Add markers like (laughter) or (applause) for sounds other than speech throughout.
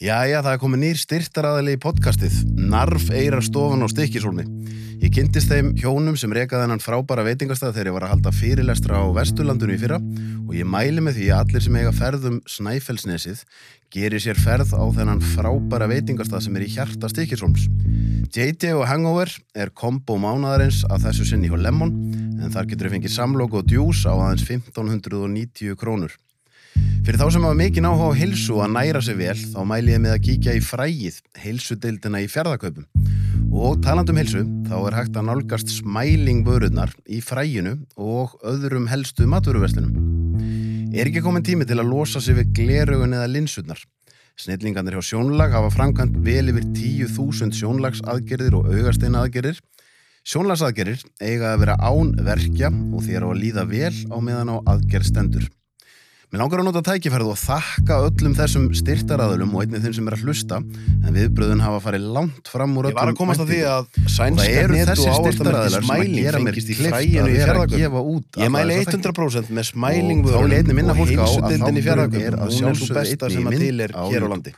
Jæja, það er komið nýr styrtaraðali í podcastið, Narf Eyrar stofan á Stikkisólmi. Ég kynntist þeim hjónum sem rekaði hennan frábæra veitingastað þegar ég var að halda fyrirlestra á Vesturlandinu í fyrra og ég mæli með því að allir sem eiga ferðum Snæfellsnesið gerir sér ferð á þennan frábæra veitingastað sem er í hjarta Stikkisólms. JT og Hangover er kombo mánadarins að þessu sinni hjá Lemon en þar getur þau fengið samlokk og djús á aðeins 1590 krónur. Fyrir þá sem hafa mikið náhuga á hilsu að næra sig vel, þá mæli ég með að kíkja í frægið, hilsudeildina í fjárðaköpum. Og talandum hilsu, þá er hægt að nálgast smælingvörurnar í fræginu og öðrum helstu maturverslunum. Er ekki komin tími til að losa sig við gleraugun eða linsurnar? Snillingarnir hjá sjónlag hafa framkvæmt vel yfir 10.000 sjónlagsaðgerðir og augasteina aðgerðir. Sjónlagsaðgerðir eiga að vera án verkja og þér á að líða vel á meðan á aðgerð stendur. Mér langar að nota tækifærið og þakka öllum þessum styrtaraðulum og einnig þeim sem er að hlusta en viðbröðun hafa farið langt fram úr öllum Ég var að komast að því að Og sænska netu og smæling gera mér fengist í að í út Ég mæli þessa þætti. 100% með Og á að heilsudeildin í er að hún er svo besta sem að til er hér á landi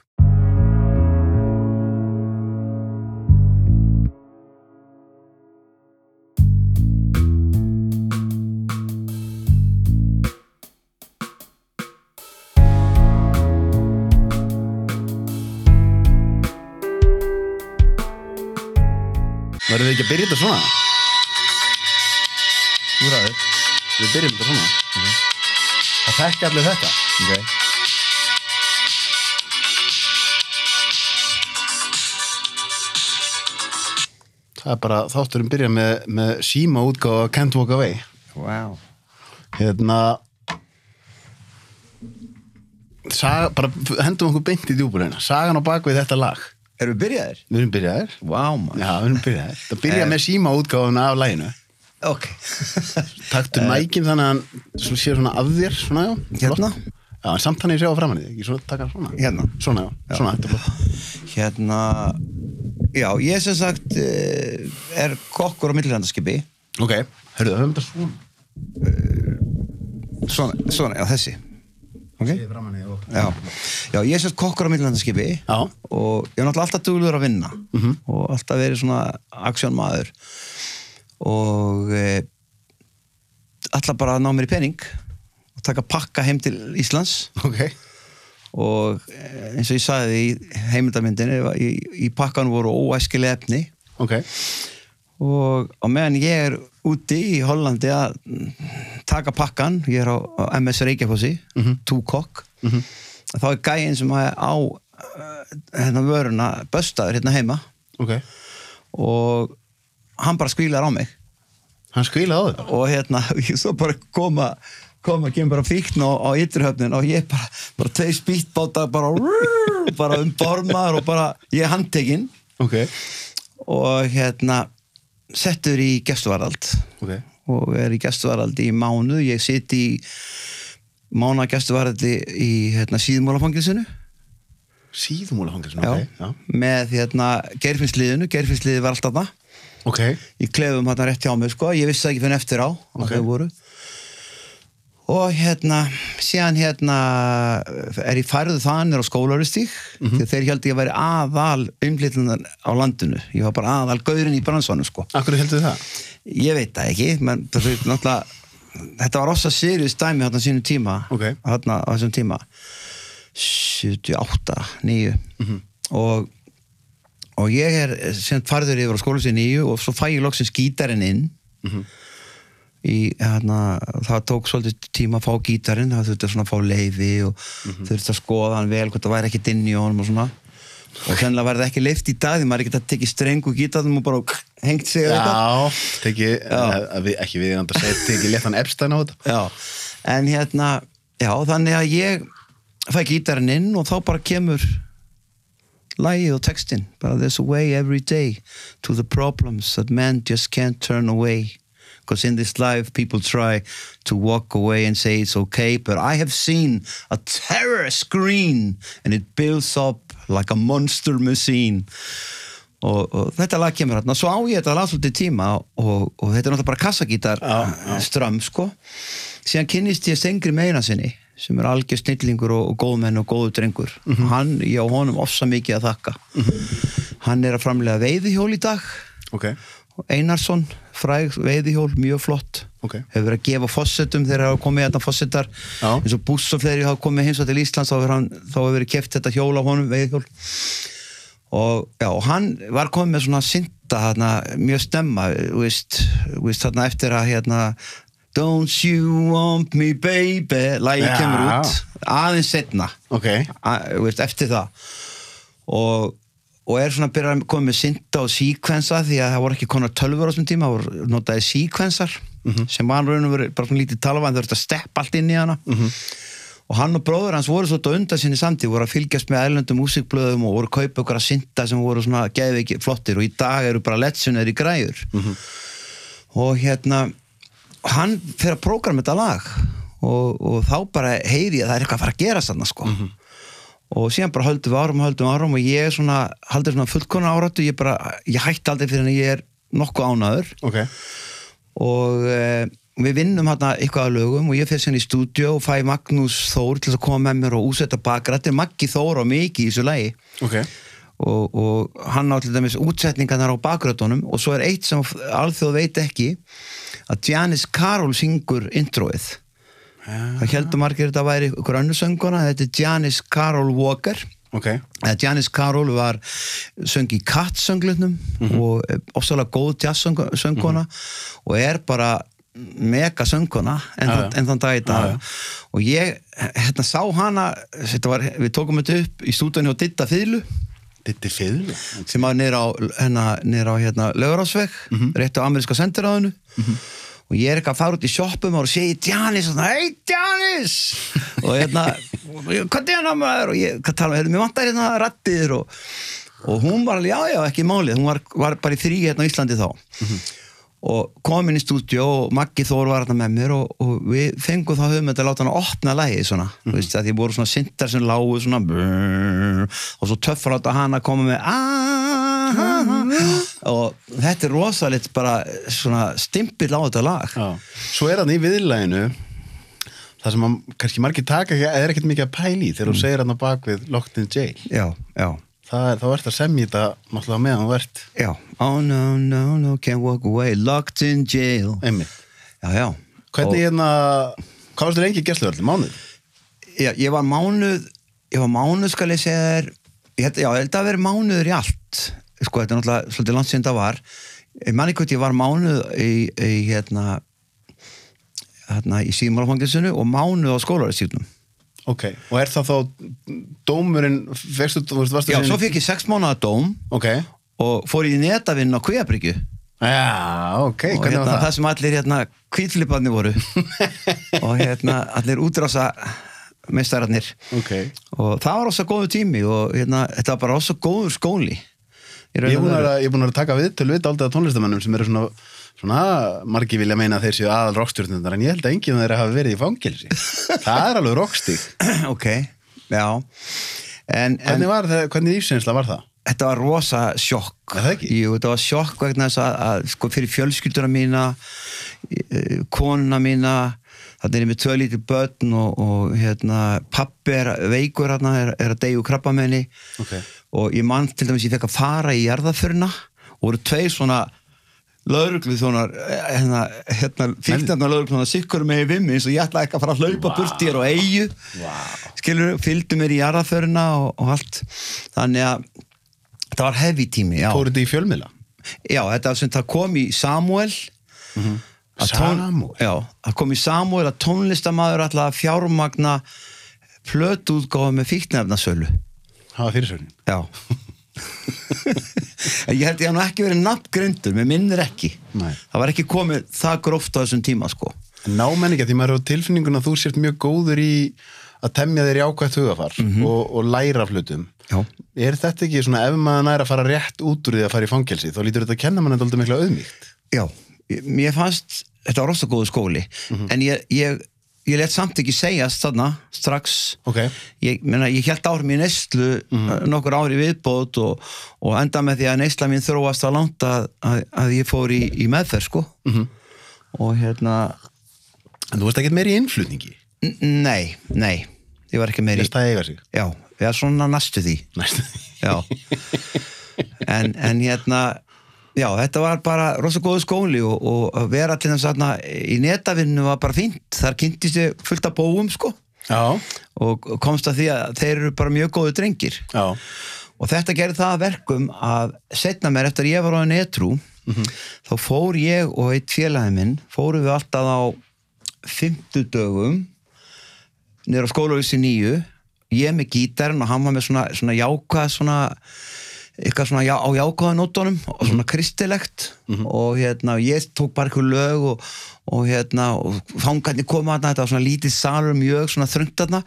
ekki að byrja þetta svona? Þú ræður Við byrjum þetta svona. Það þekki allir þetta. Ok. Það er bara þátturinn byrja með, með síma útgáfa Can't Walk Away. Wow. Hérna Saga, bara hendum okkur beint í djúbulina Sagan á bakvið þetta lag Erum við byrjaðir? Við erum byrjaðir. Wow man Já, við erum byrjaðir. Það byrja með síma útgáfuna af læginu Ok. Taktu mækin þannig að hann sé svona af þér svona, já, Hérna? flott. Já, en samt hann ég sé á framann í þig. Ekki svona, taka svona. Hérna? Svona, já, svona, þetta er flott. Hérna, já, ég sem sagt eh, er kokkur á millilandaskipi. Ok, hörðu, höfum þetta svona. Svona, svona, já, þessi. Ok? Sé framan í þig og Já, já, ég er sagt kokkur á millilandaskipi Já. og ég er náttúrulega alltaf dugluður að vinna -hmm. og alltaf verið svona aksjónmaður og e, alltaf bara að ná mér í pening og taka pakka heim til Íslands Ok, og eh, eins og ég sagði í heimildamindinni í, í pakkan voru óæskileg efni ok og á meðan ég er úti í Hollandi að mm, taka pakkan ég er á, á MS Reykjafossi mm -hmm. Túkokk -hmm. þá er gæinn sem er á uh, hérna vöruna böstaður hérna heima. Ok, og hann bara skvílar á mig. Hann skvílaði á þetta og hérna (laughs) ég svo bara koma koma, kemur bara fíkn á, ytturhöfnin og ég bara, bara tvei spýtbáta bara, (laughs) bara um bormaður og bara, ég er handtekinn. Ok, og hérna settur í gestuvarald ok og er í gestuvaraldi í mánuð. Ég sitt í mána gestuvaraldi í hérna, síðmálafangilsinu Síðumúla fangilsinu, já, ok Já, með hérna, gerfinsliðinu gerfinsliði var alltaf það ok, í klefum hann rétt hjá mig sko. ég vissi það ekki fyrir eftir á Ok. okay. Og hérna síðan hérna er ég færðu þanir á skólaristík mm Mhm. þegar þeir held ég að veri aðal umflytlunar á landinu ég var bara aðal gaurinn í bransonu sko akkur heldur þið það? ég veit það ekki menn, þetta var rosa serious dæmi hérna sínum tíma Ok. hérna á þessum tíma 78, 9 Mhm. og og ég er sem farður yfir á skóla sér nýju og svo fæ ég loksins gítarinn inn Mhm. Í hérna það tók svolítið tíma að fá gítarinn það þurfti að fá leiði og Mhm. þurfti að skoða hann vel hvort það væri ekki inn í honum og svona og sennilega var það ekki leift í dag því maður er ekki að tekið strengu gítarnum og bara hengt sig. Já, teki, uh, við, ekki við að segja, teki letan Epstein á þetta Já, en hérna já, þannig að ég fæ gítarinn inn og þá bara kemur lagið og textin bara there's a way every day to the problems that man just can't turn away because in this life people try to walk away and say it's okay but I have seen a terror screen and it builds up like a monster machine og, og þetta lag kemur hérna svo á ég þetta lag svolítið tíma og, og þetta er náttúrulega bara kassagítar Já, já. strömm sko. Síðan kynnist ég Stengri meina sinni sem er algjör snillingur og, og góðmenn og góðu drengur. Hann, ég á honum ofsa mikið að þakka. Hann er að framlega veiðihjól í dag. Ok, Einarsson, fræg veiðihjól, mjög flott. Ok. hefur verið að gefa fossetum þegar hafa komið þetta fossetar eins og Buss og fleiri hafa komið heimsvað til Íslands þá hefur, hann, þá hefur verið keft þetta hjól á honum veiðihjól. Og já, og hann var komið með svona synda þarna, mjög stemma þú veist þarna eftir að hérna Don't you want me baby? Lægi Já. kemur út aðeins setna ok. Veist, eftir það. Og, og er svona að byrja að koma með synda og síkvensa því að það voru ekki konar tölfur á þessum tíma, það voru notaði síkvensar sem var raun og verið bara svona lítið talva en þau verið að steppa allt inn í hana. Og hann og bróður hans voru svolítið undan sinni samtíð, voru að fylgjast með ælendum músikblöðum og voru að kaupa ykkur að synda sem voru svona geðveiki flottir. Og í dag eru bara lettsunir í græjur. Og hérna hann fyrir að prógrama þetta lag. Og, og þá bara heyri ég að það er eitthvað að fara að gera þarna sko og síðan bara höldum við árum og höldum við árum og ég er svona, haldið svona fullkona áratu ég bara, ég hætti aldrei fyrir en ég er nokkuð ánaður Ok, og e, við vinnum hérna eitthvað að lögum og ég fyrir sérna í stúdíu og fæ Magnús Þór til að koma með mér og úsetta bakrættir Maggi Þór og mikið í þessu lagi. Ok. Og, og hann á til dæmis útsetningarnar á bakrötunum og svo er eitt sem alþjóð veit ekki að Janis Karol syngur introið það heldur margir þetta væri ykkur önnu sönguna þetta er Janis Karol Walker. Ok, eða Janis Karol var söng í Kat sönglutnum og ofsalega góð jazzsönguna og er bara mega sönguna en, Já, já. þann, dag í dag. Já. og ég hérna sá hana var, við tókum þetta upp í stúdíunni og ditta fiðlu. Sem var nýr á, hérna, á hérna, Laugurásveg, rétt á ameríska sendiráðinu og ég er eitthvað að fara út í sjoppum og segi Janis og það, hei Janis! Og hérna, hvað er hann maður? Og ég, tala, hérna, mér vantar hérna rattir og, og hún var alveg, já, já, ekki málið. Hún var, var bara í þrý hérna á Íslandi þá. Og kom inn í stúdíu og Maggi Þór var hérna með mér og, og við fengum þá höfum þetta að láta hann að opna lægið svona, þú veist, að því voru svona syntar sem lágu svona brrr, og svo töffar átt að hann að koma með aaaah og þetta er rosalegt bara svona stimpill á þetta lag. Já. Svo er hann í viðlæginu það sem að, kannski margir taka er ekkert mikið að pæli í þegar þú segir hann á bakvið Locked in Jail. Já, já, það er, þá ert að semja þetta náttúrulega meðan þú ert. Já. Oh no, no, no, can't walk away. Locked in jail. Einmitt. Já, já. Hvernig Og- hérna, hvað varstu lengi gæsluverðli? Mánuð? Já, ég var mánuð ég var mánuð skal ég segja þér. Ég held, já, held að vera mánuður í allt sko, þetta er náttúrulega svolítið langt síðan það var. Ég manni hvort ég var mánuð í, í hérna hérna í síðmálafangilsinu og mánuð á skólaristíðnum Ok, og er það þá dómurinn, varstu já, svo fekk ég sex mánuða dóm Ok, og fór í netavinn á Kvíabryggju. Já, ok, og hvernig hérna, var það? það? sem allir hérna kvítfliparnir voru. (laughs) Og hérna allir útrása meistararnir. Ok, og það var ós góðu tími og hérna, þetta var bara ós góður skóli ég er búin að, ég að taka við til við aldrei tónlistamennum sem eru svona, svona margi vilja meina að þeir séu aðal rockstjórnundar en ég held að enginn þeirra hafi verið í fangilsi (laughs) það er alveg rockstík (clears throat) ok, já en, en hvernig var það, hvernig lífsinsla var það? þetta var rosa sjokk? Jú, þetta var sjokk vegna þess að, að sko, fyrir fjölskylduna mína eh, konuna mína þetta er með tvö lítið börn og, og hérna, pappi er veikur hérna, er, er að deyju krabbamenni Ok. Og ég mann til dæmis ég fekk að fara í jarðaföruna og voru tveir svona lauruglu þjónar hérna, hérna fíknarnar lauruglu þjónar sikkur með vimmi eins og ég ætlaði ekki að fara að hlaupa wow. burt hér og eigu Wow. skilur, fylgdu mér í jarðaföruna og, og allt þannig að þetta var heavy tími Fóruð þið í fjölmiðla? já þetta sem það kom í Samuel að Samúel? já, það kom í Samuel að tónlistamæður að fjármagna plötuútgáfa með fíknefnasölu Var fyrirsögnin. Já. Ég held ég að nú ekki verið nafngreindur, mér minnir ekki. Nei. Það var ekki komið það gróft á þessum tíma sko. Námenn ekki, því maður hefur tilfinningun að þú sért mjög góður í að temja þér í ákvæmt hugafar og, og læra af hlutum. Já. Er þetta ekki svona, ef maður næri að fara rétt út úr því að fara í fangelsi, þá lítur þetta að kenna mann eitthvað mikla auðmíkt Já, mér fannst þetta var rosa góðu skóli en ég, ég, ég let samt ekki segjast þarna strax. Ok. ég, meina, ég held árum í neyslu nokkur ári viðbót og, og enda með því að neysla mín þróast að langt að, að, að ég fór í, í meðferð sko. Og hérna En þú veist ekki meiri innflutningi? N- Nei, nei, ég var ekki eiga sig? Já, ég er svona næstu því. Næstu Já. (laughs) En, en hérna Já, þetta var bara rosa góðu skóli og, og að vera til þess að í netavinnu var bara fínt, þar kynntist ég fullt af bóum sko. Já, og komst að því að þeir eru bara mjög góðu drengir. Já, og þetta gerði það að verkum að setna mér eftir að ég var á netrú þá fór ég og eitt félagi minn fórum við alltaf á 50 dögum niður á skólavísi nýju ég með gítarinn og hann var með svona, svona jákvæð svona eitthvað svona já, á jákvæða nótunum og svona kristilegt. Og hérna ég tók bara eitthvað lög og, og hérna og fangarnir koma þarna, þetta var svona lítið salur mjög svona þröngt þarna.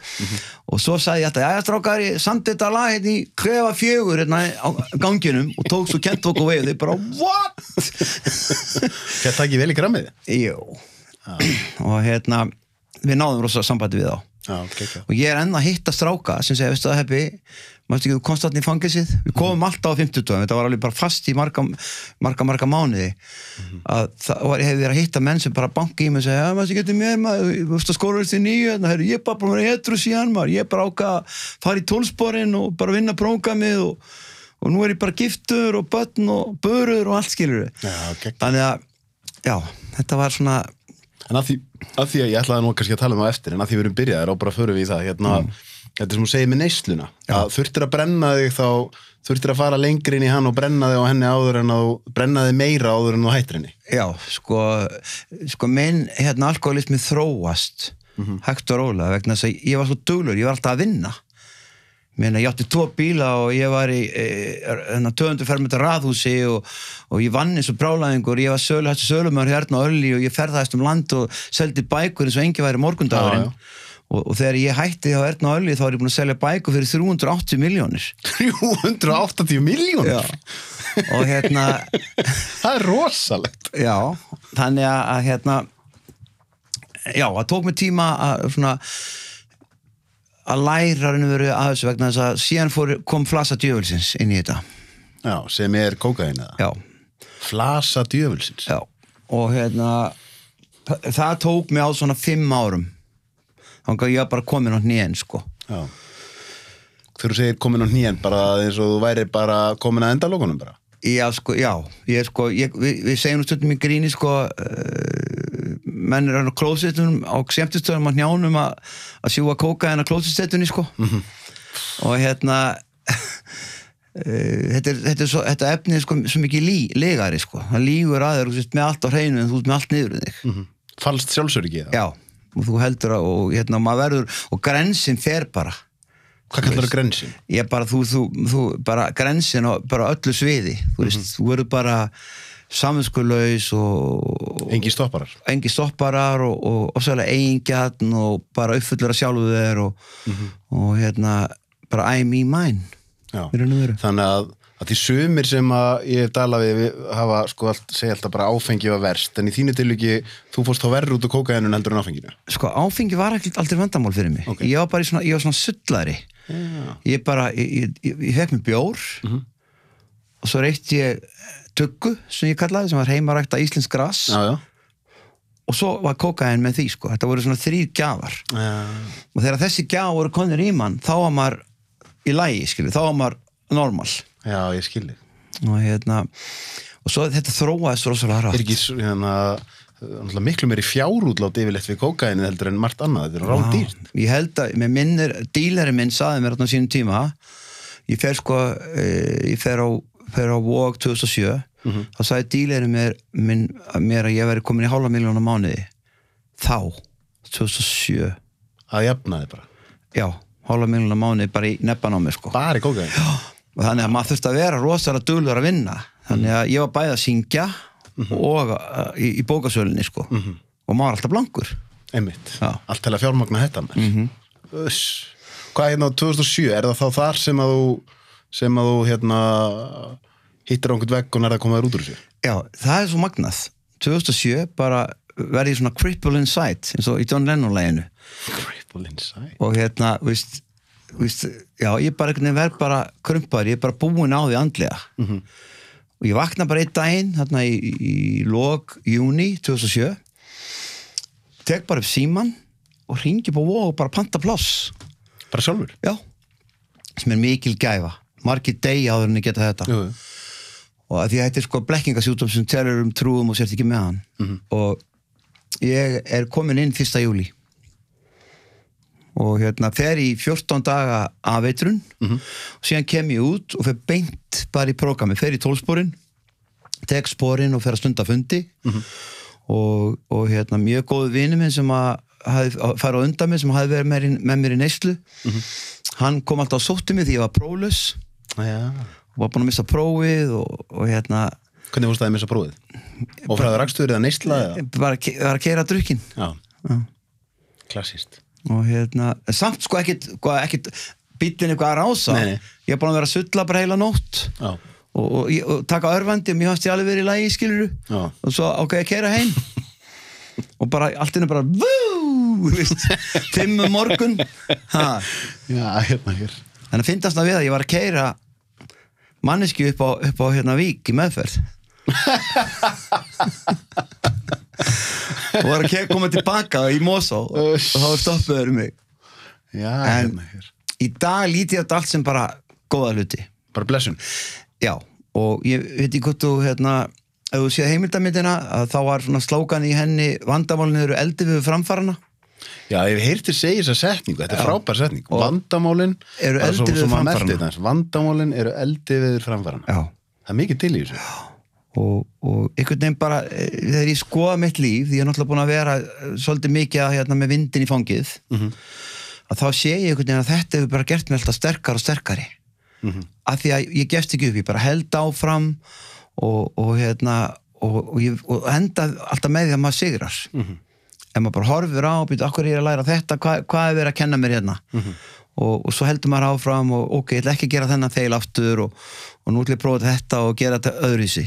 Og svo sagði ég alltaf, já strákar ég samt þetta lag hérna í krefa fjögur hérna á ganginum og tók svo kent okkur veið þeir bara, what? (laughs) þetta ekki vel í grammið? Jú. Og hérna við náðum rosa sambandi við þá. Já, kekja og ég er enn að hitta stráka sem segja, veistu það heppi mástu ekki, þú í fangisið við komum alltaf á 50 þetta var alveg bara fast í marga marga, marga mánuði. Að það var, hefði verið að hitta menn sem bara banki í mig og segja, ja, mástu getur með maður skóla þessi nýju, heyrðu, ég er bara búin að vera hetru síðan maður, ég er bara áka að fara í tólsporin og bara vinna prógamið og, og nú er ég bara giftur og börn og börur og allt skilur Já, kekja þannig að, já, þetta var svona En að því, að því að ég ætlaði nú kannski að tala um það eftir en að því við erum byrjaðir og bara förum við í það hérna, þetta er sem þú segir með neysluna. Að þurftir að brenna þig þá þurftir að fara lengri inn í hann og brenna þig á henni áður en að þú brenna þig meira áður en þú hættir henni. Já, sko, sko minn hérna alkoholismi þróast hægt og rólega vegna þess að ég var svo duglur, ég var alltaf að vinna. Meina, ég átti tvo bíla og ég var í e, hérna, 200 fermetra raðhúsi og, og ég vann eins og brálaðingur ég var sölu, hættu sölumar hérna á Ölli og ég ferðaðist um land og seldi bækur eins og engi væri morgundagurinn. Já, já. Og, og þegar ég hætti á Erna Ölli þá var ég búin að selja bækur fyrir 380 miljónir 380 miljónir og hérna (laughs) það er rosalegt. Já, þannig að, hérna já, það tók mig tíma að svona að læra og veru að þessu vegna þess að síðan fór, kom flasa djöfulsins inn í þetta. Já, sem er kókain eða? Já, Flasa djöfulsins? Já. Og hérna það, tók mig á svona fimm árum þannig að ég bara komin á hnén sko. Já. Þegar þú segir komin á hnén bara eins og þú væri bara komin að endalókunum bara? Já, sko, já, ég er sko, ég, við, við segjum stundum í gríni, sko, uh, menn er á klósetunum, á skemmtistöðum á njánum að að sjúga kóka en á klósetunni, sko. Og hérna, uh, (laughs) þetta, er, þetta, er svo, þetta efni er sko svo mikið lí, legari, sko. Það lígur að þér, þú sést með allt á hreinu en þú ert með allt niður um þig. Falst sjálfsöryggi það Já, og þú heldur að, og hérna, maður verður, og grensin fer bara. Hvað kallar það grensin? ég bara, þú, þú, þú bara grensin á bara öllu sviði þú veist, þú verður bara saminskullaus og Engi stopparar engi stopparar og, og ofsæðlega eigingjarn og bara uppfullur að sjálfu þeir og, og hérna bara I, me, mine og. Þannig að, að því sumir sem að ég talað við, hafa sko allt, segja alltaf bara áfengi var verst en í þínu tilviki þú fórst þá verður út á kókainun heldur en áfenginu? Sko áfengi var ekki aldrei vandamál fyrir mig. Ok. ég var bara í svona, ég var svona sullari. Ég bara, ég, ég, ég, fekk mér bjór og svo reytti ég tuggu sem ég kallaði sem var heimarækta íslensk gras. Já, já. Og svo var kókain með því sko. Þetta voru svona þrýr gjafar. Já, og þegar þessi gjaf voru konir í mann þá var maður í lægi skilur, þá var maður normal já ég skilji og hérna og svo þetta þróaðist rosalega Er rætt ekki s- hérna miklu meiri fjárútlát yfirleitt við kókainu heldur en margt annað, þetta er ráð dýrt. ég held að, með minnir, dílari minn saði mér þarna sínum tíma ég fer sko e, ég fer á, fer á Vog 2007 þá sagði dílari mér, minn, mér að ég veri komin í hálfa miljón á mánuði. Þá, 2007 að jafna þið bara. Já, hálfa miljón á mánuði bara í nebban á mig sko. Bara í kókain og þannig að maður þurfti að vera rosalega duglur að vinna. Þannig að ég var bæði að syngja og uh, í, í bókasölinni sko. Og maður var alltaf blankur. Einmitt, Já. allt til að fjármagna þetta mm -hmm. Hvað hérna á 2007, er það þá þar sem að þú sem að þú hérna hittir á einhvern vegg og nærða að koma þér út úr þessu? Já, það er svo magnað. 2007 bara verði svona cripple inside eins og í John Lennon-læginu Cripple inside? Og hérna, veist, veist já, ég bara einhvern veginn verð bara krumpaður, ég er bara búin á því andlega -hmm. og ég vakna bara einn daginn þarna í, í log júni 2007 tek bara upp síman og ringi upp á vóg og bara panta pláss Bara sjálfur? já, sem er mikil gæfa margir degi áður en ég geta þetta Jú. og að því að þetta er sko blekkingasjútum sem telur um trúum og sért ekki með hann Mhm. og ég er komin inn 1. júli og hérna fer í 14 daga af veitrun Mhm. og síðan kem ég út og fer beint bara í prógrami, fer í tólsporin tek sporin og fer að stunda fundi Mhm. og, og hérna mjög góðu vini minn sem að á undan mig sem hafði verið með, með mér í neyslu Mhm. hann kom alltaf og sótti mig því ég var próflaus Já. og var búin að missa prófið og, og hérna Hvernig fórst það að missa prófið? Og frá það rakstur eða neysla bara var að keira drukkin Já. Og hérna, samt sko ekkit, ekkit bílinn eitthvað að rása Nei, nei. ég er búin að vera að sulla bara heila nótt Já. og, og, ég- og taka örvandi og mér fannst ég alveg verið í lagi skiluru Já. og svo ákveði að keira heim (laughs) og bara allt innu bara vú, veist, fimm um morgun ha. Já, hérna hér. en að fyndast það við að ég var að keira manneski upp á, upp á hérna vík í meðferð (laughs) og var að koma tilbaka í Mosó og, og þá stoppuður mig Já, En- hérna hér. í dag líti ég þetta allt sem bara góða hluti Bara blessun. já, og ég veit ekki hvort þú hérna, ef þú séð heimildamindina að þá var slókan í henni vandamálinu eru eldi við framfarana Já, ég hef heyrti segja þessa setningu, þetta er Já. frábær setning. Og- Vandamálin Eru eldi við framfarana. Vandamálin eru eldi við framfarana. já Það er mikið til í þessu. Og, og einhvern veginn bara eh, þegar ég skoða mitt líf, því ég er náttúrulega búin að vera eh, svolítið mikið að, hérna, með vindin í fangið Mhm. að þá sé ég einhvern veginn að þetta hefur bara gert mig alltaf sterkar og sterkari Mhm. af því að ég gefst ekki upp, ég bara held áfram og, og hérna og, og, ég, og enda alltaf með því að maður sigrar Mhm. ef maður bara horfir á og býta, okkur er ég að læra þetta, hvað, hvað er verið að kenna mér hérna Mhm. Og, og svo heldur maður áfram og ok, ég ætla ekki að gera þennan feil aftur og, og nú ætla ég að prófa þetta og gera þetta öðruvísi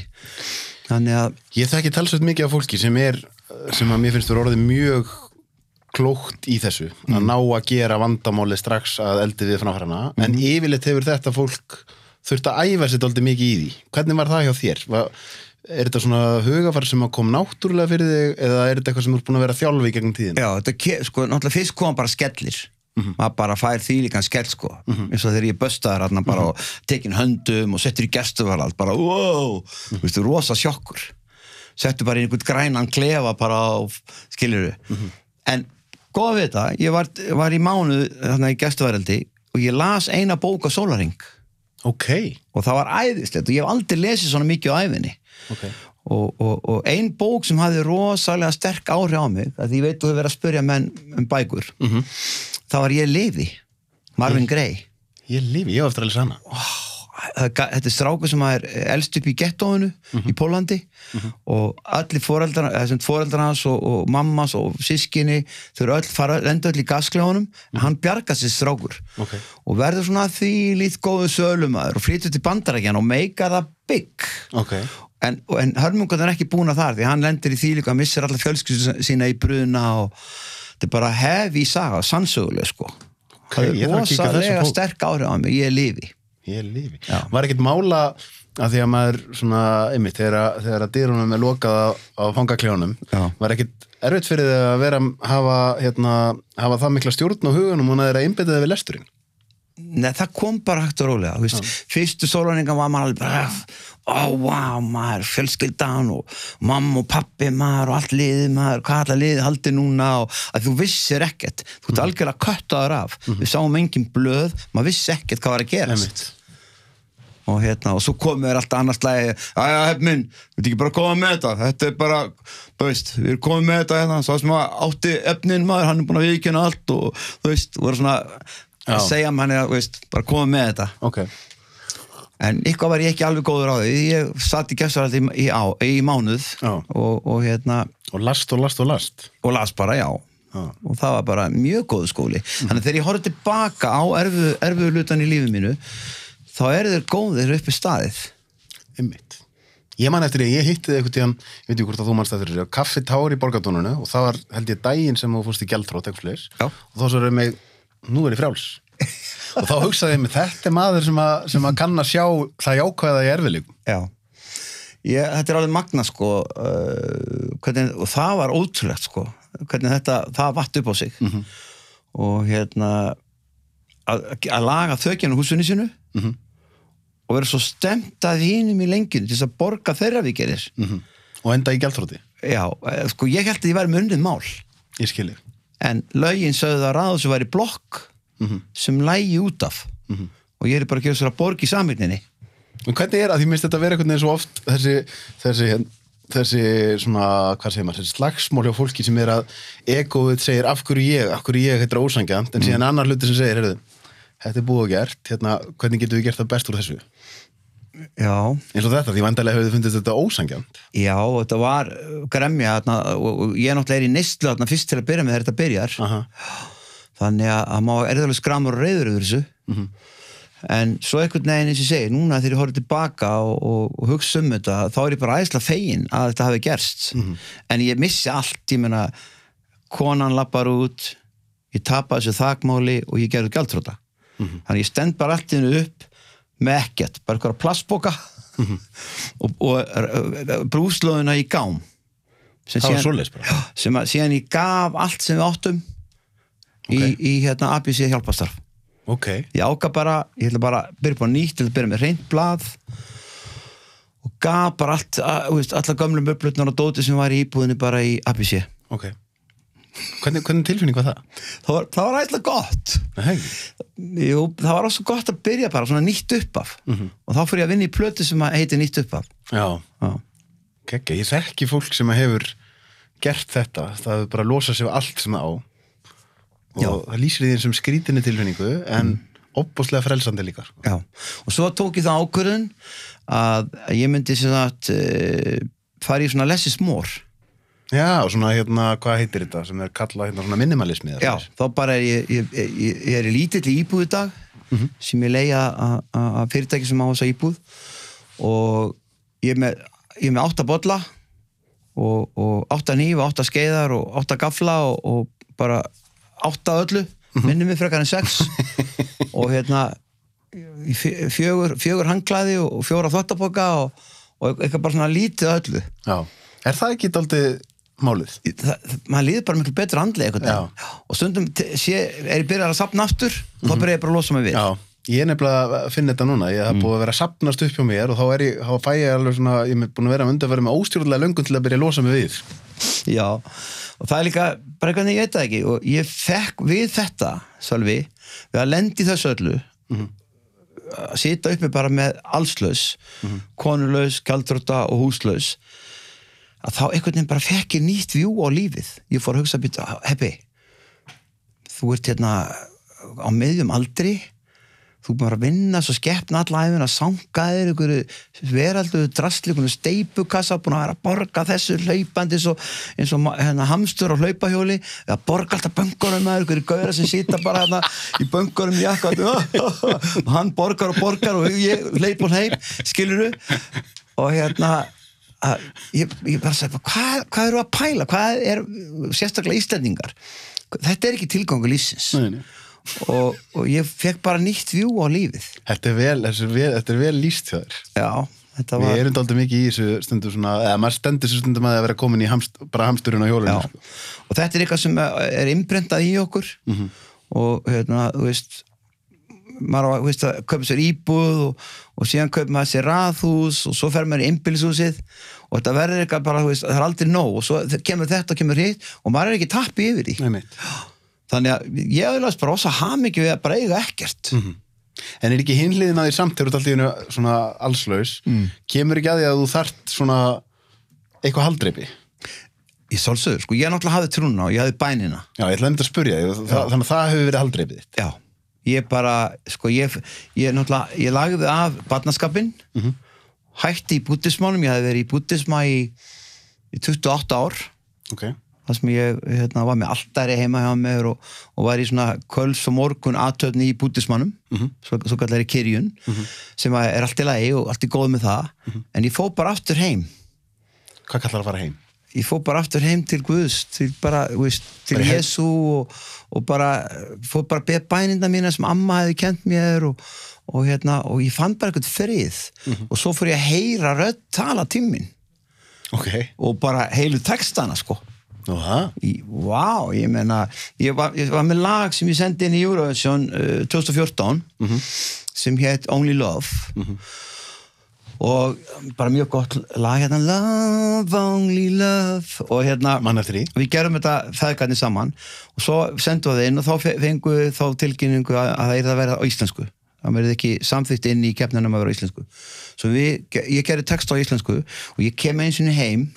þannig að Ég þekki talsveit mikið af fólki sem er, sem að mér finnst fyrir orðið mjög klókt í þessu, að ná að gera vandamáli strax að eldi við framfarana, en yfirleitt hefur þetta fólk þurft að æfa sér dálítið mikið í því. Hvernig var það hjá þér? Er þetta svona hugafar sem kom náttúrulega fyrir þig eða er þetta eitthvað sem þú er búin að vera að þjálfa í gegnum tíðin? Já, þetta, sko, náttúrulega fyrst kom bara skellir maður bara fær því líkan skell sko. Eins og þegar ég böstaði hérna bara og tekin höndum og settur í gestuvarald bara, wow, mm veistu, rosa sjokkur. Settur bara í einhvern grænan klefa bara á, skilur en góða við þetta, ég var, var í mánuð þarna í gestuvaraldi og ég las eina bók á sólaring Ok, og það var æðislegt og ég hef aldrei lesið svona mikið á æfinni ok. og, og, og ein bók sem hafði rosalega sterk áhrif á mig því ég veit þú hefur verið að spyrja menn um bækur. Mm þá var ég lifi Marvin Gaye Ég lifi, ég hef eftir. Það er ga- þetta er stráku sem er elst upp í gettóinu í Pólandi og allir foreldrar hans og, og mammas og sískinni þau eru öll, fara, lenda öll í gaskljónum en hann bjargast sér strákur Ok. og verður svona því lít góðu sölumæður og flytur til bandarækjan og meika það big Ok. en, en hörmungan er ekki búin að þar því hann lendir í því líka að missir alla fjölskyldu sína í bruna og þetta er bara hefi saga, sannsöguleg sko Ok, ég þarf að kíkja á þessa rosalega sterk áhrif á mig, ég lifi Ég lifi. Já. Var ekkert mála að því að maður svona, einmitt, þegar, þegar að dýrunum er lokað á, á fangakljónum, Já. var ekkert erfitt fyrir þig að vera, hafa, hérna, hafa það mikla stjórn á hugunum og það er að einbytta þig við lesturinn? Nei, það kom bara hægt og rólega fyrstu sólarningan var maður alveg bara ó, vá, maður, fjölskyldan og mamma og pappi maður og allt liðið maður, hvað allar liðið haldi núna og að þú vissir ekkert. Þú ert algjörlega köttaður af. Við sáum engin blöð, maður vissi ekkert hvað var að gerast. Og hérna, og svo komið er alltaf annars slæði aðja, hefnin, við ekki bara koma með þetta? Þetta er bara, þú veist við erum komið með þetta hérna, svo sem að átti efnin maður, hann er búin að viðkjöna allt og þú veist, voru svona Já. að segja að, þú veist, bara komið með þetta. Ok. En eitthvað var ég ekki alveg góður á því ég satt í gefsaraldi í, í, í mánuð og, og hérna Og last og last og last. og las bara, já Já. og það var bara mjög góð skóli þannig að þegar ég horfði tilbaka á erfu, erfu lutan í lífi mínu þá eru þeir góðir uppi staðið Einmitt. Ég man eftir því, ég hitti þig einhvern tíðan, ég veit ekki hvort að þú manst eftir þessu, kaffi tár í borgatúnunu og það var held ég daginn sem þú fórst í eitthvað Já. og þá svo er mig, nú er ég frjáls og þá hugsaði ég mig, þetta er maður sem að, sem að kann að sjá það jákvæða í erfiðleikum. Já, ég, þetta er alveg magna sko uh, hvernig, og það var ótrúlegt sko hvernig þetta, það vatt upp á sig Mhm. og hérna að, að laga þökjana húsunni sinu Mhm. og vera svo stemt að hínum í lenginu til þess að borga þeirra við gerir Mhm. Og enda í gjaldþróti, já, eh, sko ég held að ég væri með unnið mál ég skilji. en lögin sögðu að ráðu sem væri blokk Mhm. sem lægi út af og ég er bara að gera sér að borga í samigninni En hvernig er að því minnst þetta vera einhvern veginn svo oft þessi, þessi, þessi svona, hvað segir maður, þessi slagsmál hjá fólki sem er að egoið segir af hverju ég, af hverju ég, þetta er ósangjant en síðan annar hluti sem segir, heyrðu, þetta er búið og gert, hérna, hvernig getum við gert það best úr þessu? já, Eins og þetta, því vandarlega hefur þið fundið þetta ósangjant. já, þetta var uh, gremja og, og ég er náttúrulega er í þarna fyrst til að byrja með þetta byrjar Aha. Þannig að, að maður er það skramur og reyður yfir þessu. En svo einhvern veginn eins og segi núna þegar ég horfði tilbaka og, og, og hugsa um þetta þá er ég bara æsla fegin að þetta hafi gerst. En ég missi allt, ég meina konan lappar út ég tapa þessu þakmáli og ég gerði gjaldtróta þannig ég stend bara allt innu upp með ekkert, bara eitthvað plastboka (laughs) og, og uh, brúslóðuna í gám. Sem síðan- sem að síðan ég gaf allt sem við áttum í, Ok. í hérna ABC hjálpastarf Ok. ég áka bara, ég ætla bara að byrja bara nýtt til að byrja með reynd blað og gaf bara allt alla gömlu möflutnar og dóti sem var í íbúðinni bara í ABC Ok. Hvernig, hvernig tilfinning var það? það var, það var ætla gott Nei. Jú, það var også gott að byrja bara svona nýtt uppaf og þá fór ég að vinna í plötu sem að heiti nýtt uppaf Já. Já, Kekja, ég þekki fólk sem hefur gert þetta, það hefur bara losað sig við allt sem það á og Já. það lýsir því eins og skrítinni tilfinningu en mm. frelsandi líka sko. já. og svo tók ég það ákvörðun að ég myndi sem sagt uh, fara í svona less is more Já, og svona hérna, hvað heitir þetta sem er kallað hérna svona minimalismi Já, svoleiðis? þá bara er ég, ég, ég, ég er í lítill íbúð í dag sem ég leiða að fyrirtæki sem á þessa íbúð og ég er með, ég með átta bolla og, og átta nýf, átta skeiðar og átta gafla og, og bara átta öllu, minnum mig frekar en sex. (laughs) Og hérna fjögur, fjögur hangklæði og fjóra þvottaboka og, og eitthvað bara svona lítið öllu. Já, er það ekki daldið málið? það, maður líður bara miklu betur veginn. Og stundum sé, er ég byrjað að sapna aftur og þá byrja ég bara að losa mig við. Já, ég er nefnilega að finna þetta núna. Ég hef búið að vera að sapnast upp hjá mér og þá, er ég, þá fæ ég alveg svona, ég er búin að vera að undarfæra með óstjórnlega löngun til að byrja að losa mig við. Já, og það er líka bara eitthvað ég veit það ekki. Og ég fekk við þetta Sölvi, við að lendi þessu öllu að sita uppi bara með allslaus konulaus, kaldróta og húslaus að þá einhvern veginn bara fekk ég nýtt vjú á lífið. Ég fór að hugsa að byrja, heppi þú ert hérna á miðjum aldri þú bara að vinna svo skeppna alla æfina að sanga þér einhverju veraldu drastli, einhverju steipukassa búin að vera að borga þessu hlaupandi eins og, eins og hérna, hamstur á hlaupahjóli að borga alltaf böngurum með einhverju gauðra sem sýta bara hérna í böngurum jakka. Og (laughs) hann borgar og borgar og ég hleyp og hleyp, skiluru og hérna að, ég, ég bara sagði, hvað, hvað eru að pæla? Hvað er, sérstaklega Íslandingar þetta er ekki tilgangu lífsins. Nei, nei. Og, og ég fekk bara nýtt vjú á lífið. Þetta er vel, þetta er vel, þetta er vel líst hjá þér. Já, þetta Við var erum daldið mikið í þessu stundum svona, eða maður stendur þessu stundum að það vera komin í hamst, bara hamsturinn á hjólinu já. sko. og þetta er eitthvað sem er imprentað í okkur. Og hérna, þú veist maður á að, veist, að kaupa sér íbúð og, og síðan kaupa maður sér raðhús og svo fer maður í innbýlishúsið og þetta verður eitthvað bara, þú veist, það er aldrei nóg. Og svo kemur þetta og kemur hitt og maður er ekki tappi yfir því. Nei. Þannig að ég auðvitað bara ósa hamingi við að bara eiga ekkert. En er ekki hinliðin að því samt þegar þú ert alltaf í einu svona allslaus? Kemur ekki að því að þú þart svona eitthvað haldreipi? Í sálsögur, sko, ég náttúrulega hafði trúna og ég hafði bænina. Já, ég ætlaði einmitt að spurja þig, þannig að það hefur verið haldreipið þitt. Já, ég bara, sko, ég, ég náttúrulega, ég lagði af barnaskapin, hætti í búttismánum, ég hafði verið í búttisma í, í 28 ár, Ok, þar sem ég hérna, var með alltæri heima hjá mér og, og var í svona köls og morgun aðtöfni í búttismannum, svo, svo kallar ég kyrjun, sem að er allt í lagi og allt í góð með það, en ég fó bara aftur heim, hvað kallar að fara heim? ég fó bara aftur heim til Guðs til bara, veist, til Jésu og, og bara, fór bara að beða bæninda mína sem amma hefði kent mér og, og hérna, og ég fann bara eitthvað frið. Og svo fór ég að heyra rödd tala tímmin Ok, og bara heilu textana, sko. það? Vá, ég meina ég var, ég var með lag sem ég sendi inn í Eurovision uh, 2014 sem hétt Only Love. Og bara mjög gott lag hérna Love, Only Love. Og hérna við gerum þetta feðgarnir saman. Og svo sendum við það inn og þá fe- fengu þá tilkynningu að, að það er að vera á íslensku. Það verði ekki samþýtt inn í keppnunum að vera á íslensku. Svo við, ég gerði text á íslensku og ég kem eins og heim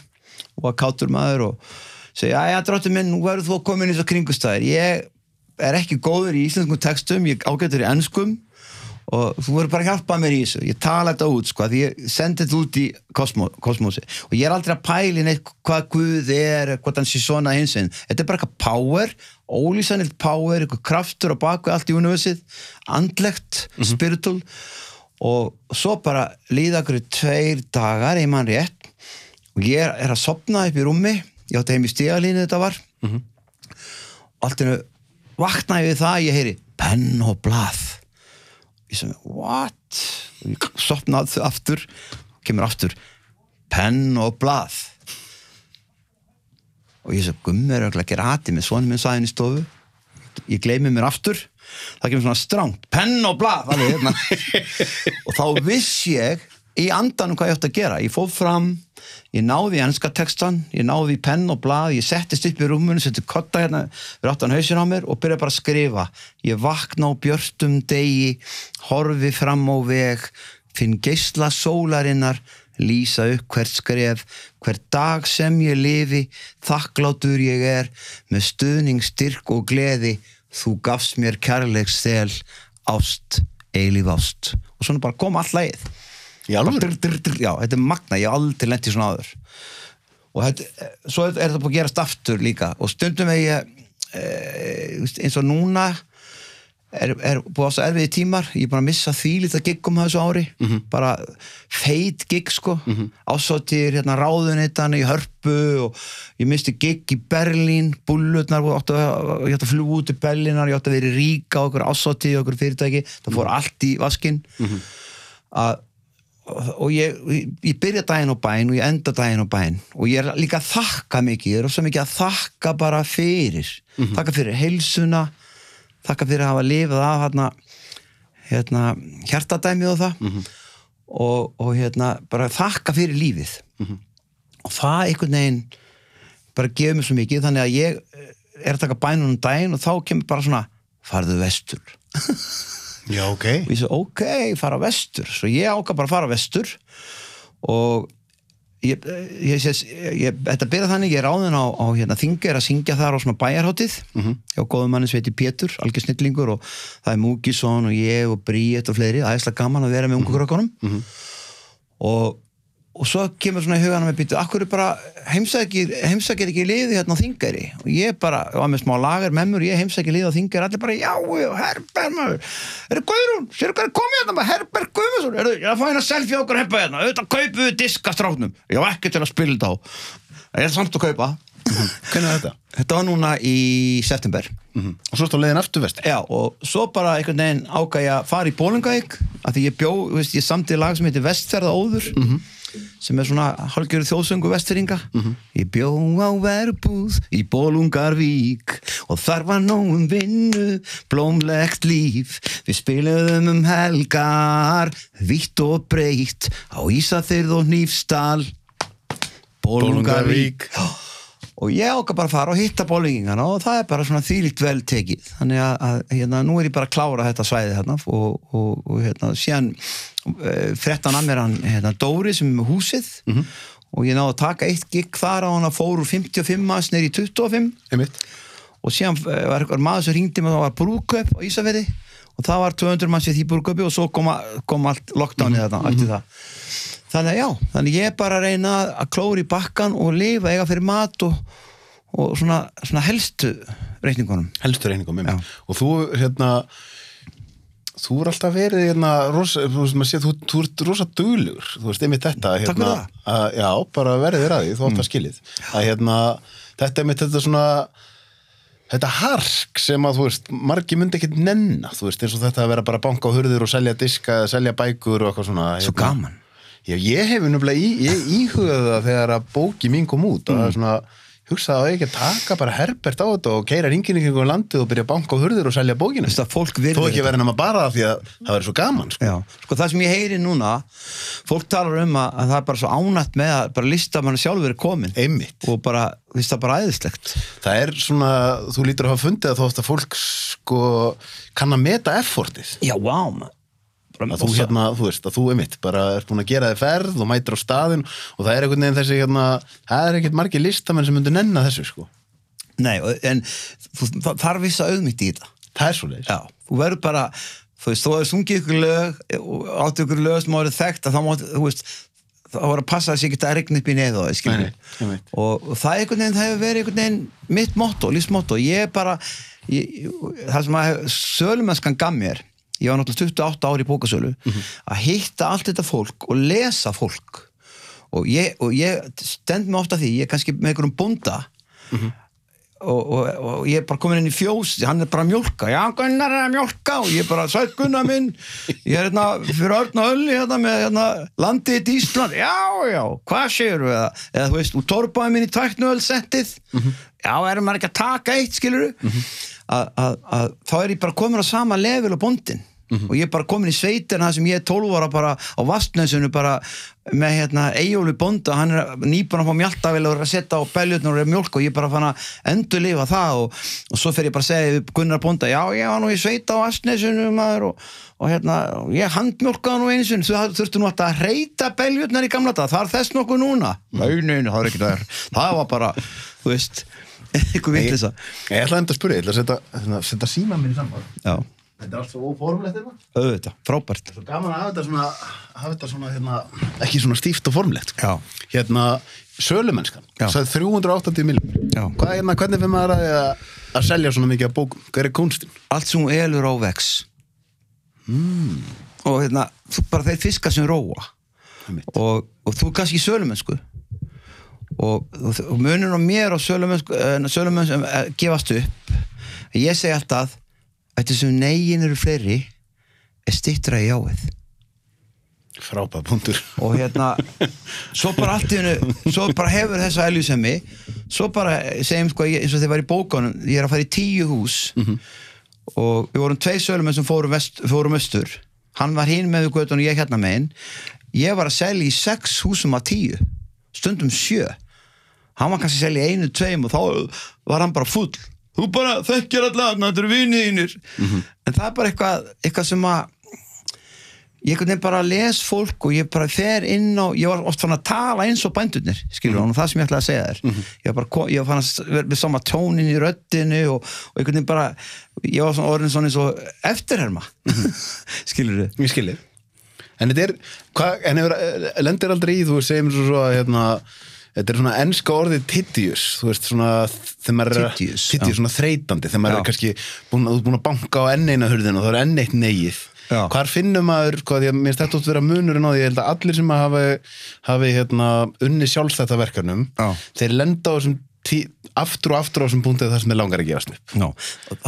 og var kátur maður og segja, já, dráttur minn, nú verður þú að koma inn í þessu kringustæðir ég er ekki góður í íslenskum textum, ég ágætur í enskum og þú verður bara að hjálpa mér í þessu. Ég tala þetta út, sko, því ég sendi þetta út í kosmó, kosmósi. Og ég er aldrei að pæli neitt hvað Guð er hvað hann sé svona hinsinn, þetta er bara eitthvað power, ólýsanilt power eitthvað kraftur á baku allt í universið andlegt, spiritual. Og svo bara líða okkur tveir dagar, ég man rétt og ég er, er að sopna upp í rúmi ég átti heim í stígalínu þetta var. Og allt innu vaknaði við það að ég heyri penn og blað. Ég sem, what? og ég sopnaði aftur kemur aftur. Penn og blað. Og ég sem, gummi er gera hati með svonum minn sæðin í stofu. Ég gleymi mér aftur. Það kemur svona stránt, penn og blað. Alveg, hérna. (laughs) og þá viss ég í andanum hvað ég ætti að gera. Ég fóð fram, ég náði ennska textan, ég náði penn og blað ég settist upp í rúmunu, setti kotta hérna við áttan hausin á mér og byrja bara að skrifa. Ég vakna á björtum degi horfi fram á veg finn geisla sólarinnar lýsa upp hvert skref hver dag sem ég lifi þakklátur ég er með stuðning, styrk og gleði þú gafst mér kærleiks þel ást, eilíf ást. Og svona bara kom all Í alvöru? Drr, drr, drr, já, þetta er magna, ég hef aldrei lent í svona áður. Og þetta, svo er þetta búið að gerast aftur líka. Og stundum er ég e, eins og núna er, er búið á svo erfiði tímar. Ég er bara að missa því lítið giggum þessu ári. Bara feit gigg sko. Mm -hmm. ásáttir hérna ráðuneytan í hörpu og ég misti gigg í Berlín. Bullutnar, að- ég átti að fljúa út í Berlínar, ég átti að vera ríka á okkur ásáttir og okkur fyrirtæki, það fór allt í vaskinn. Að og og ég, ég, byrja daginn á bæn og ég enda daginn á bæn og ég er líka að þakka mikið, ég er svo mikið að þakka bara fyrir. Þakka fyrir heilsuna þakka fyrir að hafa lifað af hérna, hérna hjartadæmið og það. Og, og hérna bara þakka fyrir lífið. Og það einhvern veginn bara gefur mér svo mikið þannig að ég er að taka bænunum daginn og þá kemur bara svona farðu vestur (laughs) Já, ok. og ég svo ok, fara vestur svo ég ákvað bara að fara vestur og ég, ég, ég, ég þetta byrja þannig ég er áðin á, á hérna, þingi er að syngja þar á svona bæjarháttið Mhm. hjá góðum manni sveiti Pétur, algjör snillingur og það er Múkisson og ég og Bríett og fleiri, aðeinslega gaman að vera með ungu krökkunum Mhm. og, og svo kemur svona í huganum með býtu, akkur er bara heimsækir, heimsækir ekki liði hérna á þingari og ég bara, var með smá lagar með og ég heimsækir liði á þingari, allir bara já, Herber maður, eru Guðrún sér er komið hérna Herber Guðmundsson? Eru, er að fá hérna selfie okkur heppa hérna auðvitað kaupið við diska stráknum ég var ekki til að spila þetta á. Ég er samt að kaupa. Hvernig er þetta? þetta var núna í september. Mm Og svo stóð leiðin aftur vestur. Já, og svo bara einhvern veginn ákvað ég að fara í Bólingavík af því ég bjó, veist, ég samti lag sem heitir Vestferða óður sem er svona hálfgjörðu þjóðsöngu vestfyrringa Ég bjó á verbúð í Bólungarvík og þar var nógum vinnu blómlegt líf. Við spiluðum um helgar vitt og breytt á Ísafyrð og Nýfstal Bólungarvík og ég ákvað bara að fara og hitta bólingingana og það er bara svona þýlikt vel tekið. Þannig að, að hérna, nú er ég bara að klára þetta svæði hérna og, og, og hérna, síðan uh, frettan að mér hann hérna, Dóri sem er með húsið. Og ég náði að taka eitt gig þar á hann að fór úr 55 manns neyri í 25 Einmitt. og síðan eh, var eitthvað maður sem ringdi mig og það var brúköp á Ísafirði. Og það var 200 manns í því brúköpi og svo kom, kom allt lockdownið þarna eftir það þannig að já, þannig ég er bara að reyna að klóra í bakkan og lifa eiga fyrir mat og, og svona, svona helstu reikningunum Helstu reyningum með Já. Og þú, hérna, þú er alltaf verið, hérna, rosa, þú veist, maður sé, þú, þú ert rosa duglugur, þú veist, einmitt þetta, hérna, að, já, bara verið þér að því, þú átt það skilið, að, hérna, þetta einmitt, þetta svona, þetta hark sem að, þú veist, margi myndi ekkit nenna, þú veist, eins og þetta að vera bara að banka á hurður og selja diska, selja bækur og eitthvað svona. Svo hérna. gaman Já, ég hef nefnilega í, ég íhugaði það þegar að bóki mín kom út. Og það er svona, hugsaði að ekki að taka bara Herbert á þetta og keira ringin í kringum landið og byrja að banka á hurður og selja þó virðir ekki verið nema bara það því að það verið svo gaman sko. Sko það sem ég heyri núna fólk talar um að, að það er bara svo ánætt með að bara listamann sjálfur er komin einmitt. Og bara, það bara æðislegt. Það er svona, þú lítur að hafa fundið að þó að fólk sko kann að meta effortið. Já, maður að þú hérna, þú veist, að þú einmitt bara ert búin að gera þig ferð og mætir á staðin og það er einhvern veginn þessi hérna það er ekkert margir listamenn sem myndir nenna þessu sko. Nei, og- en þú, það þarf viss að auðmygt í þetta. Það er svo leiðis Já, þú verður bara þú veist, þú hefur sungið ykkur lög og áttu ykkur lög sem árið þekkt að þá mátt, þú veist, það var að passa að sé ekki að regna upp í skilur Nei, nei, einmitt. og, og það er einhvern veginn, það hefur verið einhvern veginn mitt motto, lífsmotto, ég er bara ég, það sem að sölumennskan gaf mér, ég var náttúrulega 28 ári í bókasölu, að hitta allt þetta fólk og lesa fólk. Og ég, og ég stend mig ofta því, ég er kannski með einhverjum bónda og, og, og ég er bara komin inn í fjós hann er bara að mjólka, já Gunnar er að mjólka og ég er bara, sætt Gunnar minn ég er hérna fyrir örn og öllu hérna með hérna, landið í Ísland. Já, já, hvað séur við eða, eða þú veist, úr torpaði minn í tæknuölsettið já, erum maður ekki að taka eitt skilur að, að, að þá er ég bara komin á sama level og bóndin og ég er bara komin í sveitina sem ég er 12 ára bara á vastnöðsunu bara með hérna Eyjóli Bonda. Hann er nýbúin að fá mjaltavel og er að setja á beljutnur og er mjólk og ég er bara fann að endur lifa það og, og svo fer ég bara að segja Gunnar Bonda já ég var nú í sveita á vastnöðsunu maður og, og hérna ég handmjólkaði nú einu sinni. Þú þurftu nú að reyta beljutnar í gamla dag það er þess nokkuð núna. Nei, nei, nei, það er ekki það það var bara, þú veist (laughs) eitthvað vitlisa Ég ætlaði um að spyrja, ég ætla að setja, hérna, síma minn í samband. já, Þetta er allt svo óformlegt hérna. auðvitað, frábært Svo gaman að hafa þetta svona, hafa þetta svona, hérna, ekki svona stíft og formlegt. sko. Já. Hérna, sölumennskan. Já. Það er 380 miljonir. Já. Hvað, hérna, hvernig fyrir maður að, að, að selja svona mikið af bókum? Hver er kunstin? allt sem elur á vex mm. og hérna þú bara þeir fiskar sem róa og, og þú er kannski sölumennsku og, og, og munur á mér og sölumennsku, uh, sölumennsku uh, gefast upp ég segi alltaf að þessum negin eru fleiri er stittra í jáið. Frábæð punktur. og hérna (laughs) svo bara allt í hennu svo bara hefur þessa eljusemi svo bara segjum sko eins og þið var í bókanum ég er að fara í tíu hús. Og við vorum tvei sölumenn sem fórum, vest, fórum östur hann var hinn með götun og ég hérna megin. Ég var að selja í sex húsum að tíu stundum sjö. Hann var kannski að selja í einu, tveim og þá var hann bara full þú bara þekkir allar, þetta eru vinið þínir. En það er bara eitthvað, eitthvað sem að ég einhvern veginn bara les fólk og ég bara fer inn á, ég var oft fann að tala eins og bændurnir, skilur mm og það sem ég ætlaði að segja þér. Ég var bara, ég var fann að vera með sama tónin í röddinu og, og einhvern veginn bara ég var svona orðin svona eins og eftirherma. (laughs) Skilur þið Ég skilji. En þetta er, hvað, en hefur, lendir aldrei í, þú segjum svo svo að, hérna, þetta er svona enska orðið titius, þú veist, svona, þegar maður er að- já. svona þreytandi, þegar maður Já. er kannski búin, búin að banka á enn eina hurðinu og það er enn eitt negið. Já. Hvar finnum maður, hvað, því að mér þetta oft vera munurinn á því, ég held að allir sem hafi, hafi hérna, unni sjálfstætta verkanum, Já. þeir lenda á þessum, tí, aftur og aftur á þessum punktið það sem er langar að gefast no.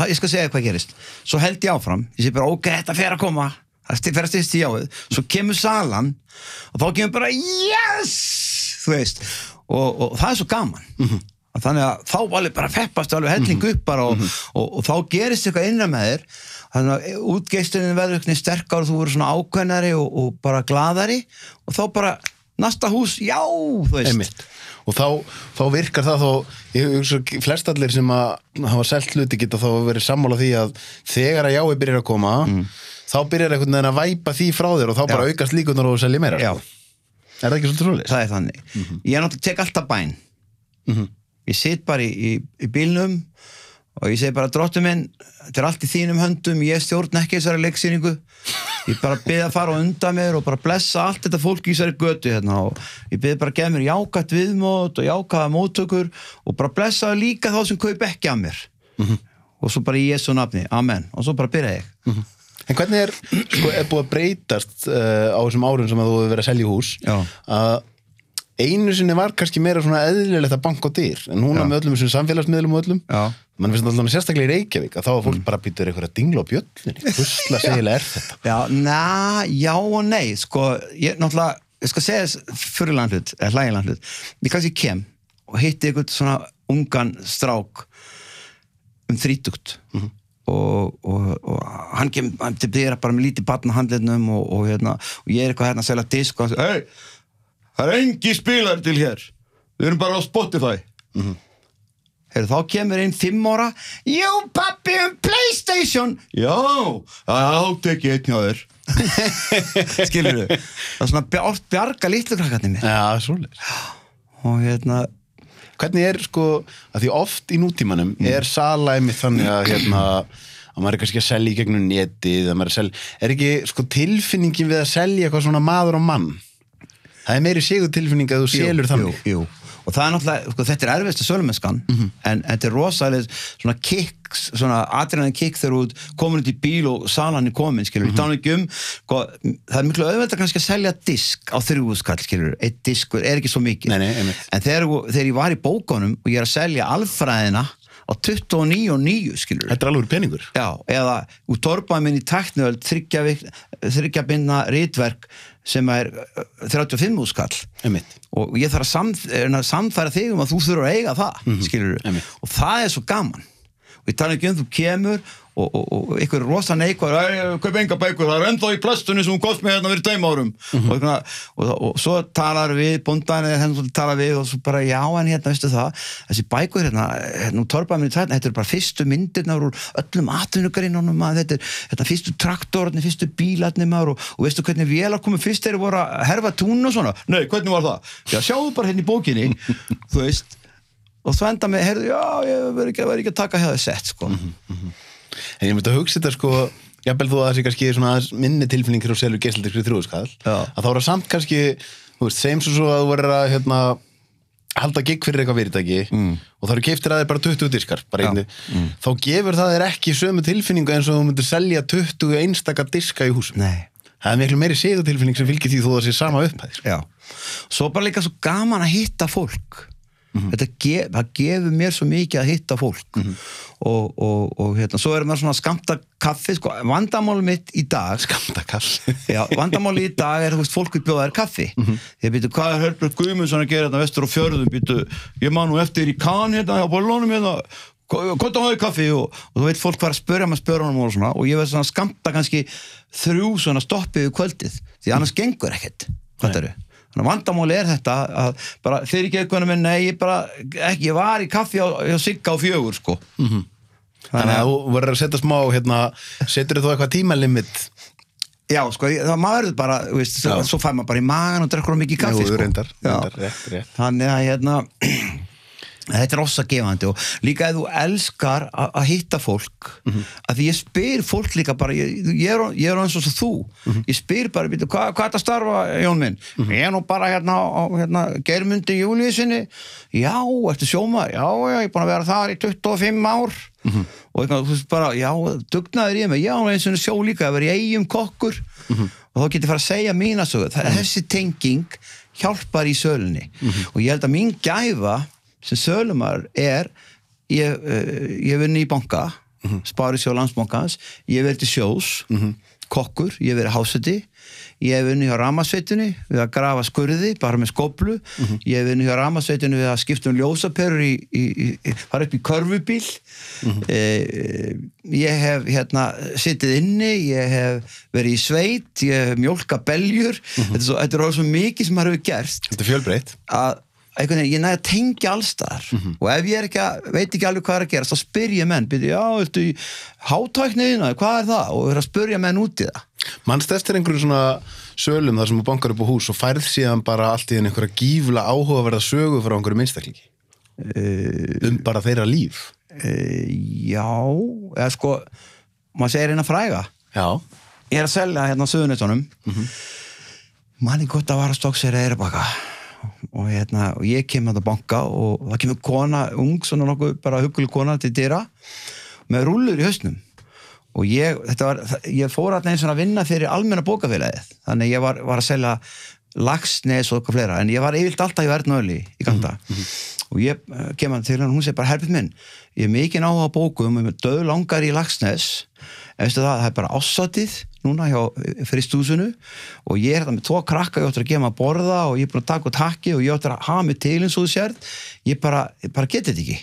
ég skal segja hvað gerist svo held ég áfram, ég sé bara ok, þetta fer að koma það fer að styrst í jáið svo kemur salan og þá kemur bara yes þú veist og, og það er svo gaman Mhm. og þannig að þá alveg bara feppast alveg helling upp bara og, og, og, þá gerist eitthvað innan með þér þannig að útgeisturinn verður eitthvað sterkar og þú verður svona ákveðnari og, og bara gladari og þá bara næsta hús, já, þú veist Einmitt. Og þá, þá virkar það þá, ég hugsa flest allir sem að hafa selt hluti geta þá verið sammála því að þegar að jái byrjar að koma, þá byrjar einhvern veginn að væpa því frá þér og þá bara Já. aukast líkunar og selja meira. Já. Er það ekki svolítið svolítið? það er þannig. Ég er náttúrulega tek alltaf bæn. Ég sit bara í, í, í bílnum og ég segi bara dróttu minn þetta er allt í þínum höndum, ég stjórn ekki þessari leiksýningu. Ég bara byrði að fara undan mér og bara blessa allt þetta fólk í þessari götu hérna og ég byrði bara að gefa mér jákvætt viðmót og jákvæða móttökur og bara blessa líka þá sem kaup ekki að mér. Og svo bara í Jésu nafni, amen. Og svo bara byrja ég En hvernig er, sko, er búið að breytast uh, á þessum árum sem að þú hefur verið að selja hús? Já. að einu sinni var kannski meira svona eðlilegt að banka á dyr en núna Já. með öllum þessum samfélagsmiðlum og öllum Já. mann finnst alltaf sérstaklega í Reykjavík að þá að fólk bara býtur eitthvað að dingla á bjöllinni hvusla segilega (laughs) er þetta. Já, na, já og nei. Sko, ég náttúrulega ég skal segja þess fyrirland hlut, eða hlægiland hlut ég kannski kem og hitti eitthvað svona ungan strák um þrítugt og, og, og hann kem hann til byrja bara með lítið barn á handleitnum og, og, hérna, og ég er eitthvað hérna að selja disk og hann hei, það er engi spilar til hér. Við erum bara á Spotify. Heyrðu, þá kemur einn fimm ára Jú, pappi, um Playstation. Já, þá tek ég einn hjá þér. (laughs) Skilur Það er svona bjár, bjarga litlu krakkarnir mér. Já, svoleiðis. Og hérna, Hvernig er sko, að því oft í nútímanum er salæmi þannig að hérna, að maður er kannski að selja í gegnum netið, er selja, er ekki sko tilfinningin við að selja eitthvað svona maður og mann? Það er meiri sigur tilfinning að þú selur þannig. jú, jú. Og það er náttúrulega, sko, þetta er erfiðstu sölumennskan en þetta er rosalega svona kicks, svona adrenalin kick þegar þú komin út í bíl og salan er komin, skilur, mm -hmm. ég ekki um sko, það er miklu auðvitað kannski að selja disk á þrjúðskall, skilur, eitt diskur er ekki svo mikið, Nei, nei, en þegar, þegar ég var í bókunum og ég er að selja alfræðina á 29 og 9, skilur Þetta er alveg peningur. Já, eða úr torpaði minn í tæknöld þryggja, binna rítverk sem er uh, 35 úrskall og ég þarf að samfæra þig um að þú þurfur að eiga það mm einmitt. og það er svo gaman. Og ég tala ekki um þú kemur og, og, og ykkur er rosa neikvar kaup enga bækur, það er ennþá í plastunni sem hún kost mig hérna fyrir tveim árum. Mhm. og, og, og, svo talar við bóndan eða henni talar við og svo bara já en hérna veistu það, þessi bækur hérna, hérna torpaði mér í tætna, þetta er bara fyrstu myndirnar úr öllum atvinnugarinnunum þetta er þetta fyrstu traktorarnir, fyrstu bílarnir maður og, veistu hvernig vélar komið fyrst þegar voru að herfa tún og svona, nei hvernig var það? Já sjáðu bara hérna í bókinni. (laughs) Þú veist og svo enda með, heyrðu, já, En ég myndi að hugsa þetta sko, jafnvel þú að það sé kannski svona minni tilfinning þegar þú selur geisladiskri þrjúðskall, að þá er það samt kannski, þú veist, segjum svo að þú verður að hérna, halda gig fyrir eitthvað fyrirtæki mm. og það eru keiftir að þér bara 20 diskar, bara einni, þá gefur það þér ekki sömu tilfinningu eins og þú myndir selja 20 einstaka diska í húsum. Nei. Það er miklu meiri segutilfinning sem fylgir því þú það sé sama upphæðir. Já. Svo bara líka svo gaman að hitta fólk. Þetta gef, það gefur mér svo mikið að hitta fólk. Og, og, og hérna, svo er maður svona skamta kaffi, sko, vandamál mitt í dag Gamda kall. (laughs) Já, vandamáli í dag er, þú veist, fólk vil bjóða þér kaffi. Ég býtu, hvað er Herbert Guðmundsson að gera þetta vestur og fjörðum, býtu, ég man nú eftir í kan hérna, á bollunum hérna hvort á hafi kaffi og, og þú veit fólk hvað er að spörja maður spörja honum og svona og ég veist svona skamta kannski þrjú svona stoppið við kvöldið, því annars gengur ekkert. Hvað eru Þannig að vandamáli er þetta að bara fyrir ekki eitthvað minn, nei, ég bara, ekki, ég var í kaffi á, á Sigga á fjögur, sko. Þannig að þú verður að setja smá, hérna, setur þú eitthvað tímalimit Já, sko, það maður bara, veist, Já. svo fær maður bara í magan og drekkur á mikið kaffi, Jú, sko. reyndar, Já. reyndar, rétt, rétt. Þannig að, hérna, (clears throat) þetta er rosa gefandi og líka ef þú elskar að hitta fólk, Mhm. að því ég spyr fólk líka bara, ég, ég, er, ég er eins og þú, Mhm. ég spyr bara, býtu, hvað, hvað er þetta að starfa, Jón minn? Ég er nú bara hérna hérna, Geirmundi Júliusinni, já, ertu sjómaður? Já, já, ég er búin að vera þar í 25 ár Mhm. og eitthvað, þú veist bara, já, dugnaður ég með, já, eins og sjó líka, að vera í eigum kokkur Mhm. og þá getur fara að segja mína sögu, það, þessi tenging hjálpar í sölunni Mhm. og ég held að mín gæfa sem sölumar er ég, uh, ég vunni í banka Mhm. spari sjó landsbankans ég hef verið til sjós kokkur, ég hef verið háseti ég hef vunni hjá ramasveitunni við að grafa skurði, bara með skoblu Mhm. ég hef vunni hjá ramasveitunni við að skipta um ljósaperur í, í, í, fara upp í körfubíl Mhm. eh, ég hef hérna sittið inni, ég hef verið í sveit, ég hef mjólka beljur Mhm. þetta, er er alveg svo mikið sem maður hefur gert Þetta er fjölbreytt. að veginn, ég næði að tengja allstar Mhm. og ef ég er ekki að, veit ekki alveg hvað er að gera þá spyr ég menn, byrja, já, ertu í hátækniðina, hvað er það? Og er að spyrja menn út í það. Manst eftir einhverjum svona sölum þar sem þú bankar upp á hús og færð síðan bara allt í einhverja gífla áhugaverða sögu frá einhverjum einstaklingi? Um bara þeirra líf? e, já, eða sko maður segir eina fræga. Já, ég er að selja hérna á Suðunetunum mm -hmm. manni gott að vara stokksir eða baka og, hérna, og ég kem að það banka og það kemur kona, ung, svona nokkuð bara huguleg kona til dyra með rúllur í hausnum. Og ég, þetta var, ég fór alltaf eins og að vinna fyrir almenna bókafélagið. Þannig ég var, var að selja Lagsnes og eitthvað fleira. En ég var yfirlt alltaf í Verðnöðli í ganda. Og ég uh, kem hann til hann og hún segi bara herfið minn, ég er mikið áhuga á bókum og ég er döð langar í Lagsnes eftir það, það er bara ásatið núna hjá fyrir stúsinu og ég er þetta með tvo krakka, ég ætti að gefa maður að borða og ég er búin að taka út hakki og ég ætti að hafa mig til eins og þú sérð. Ég bara, bara geti þetta ekki.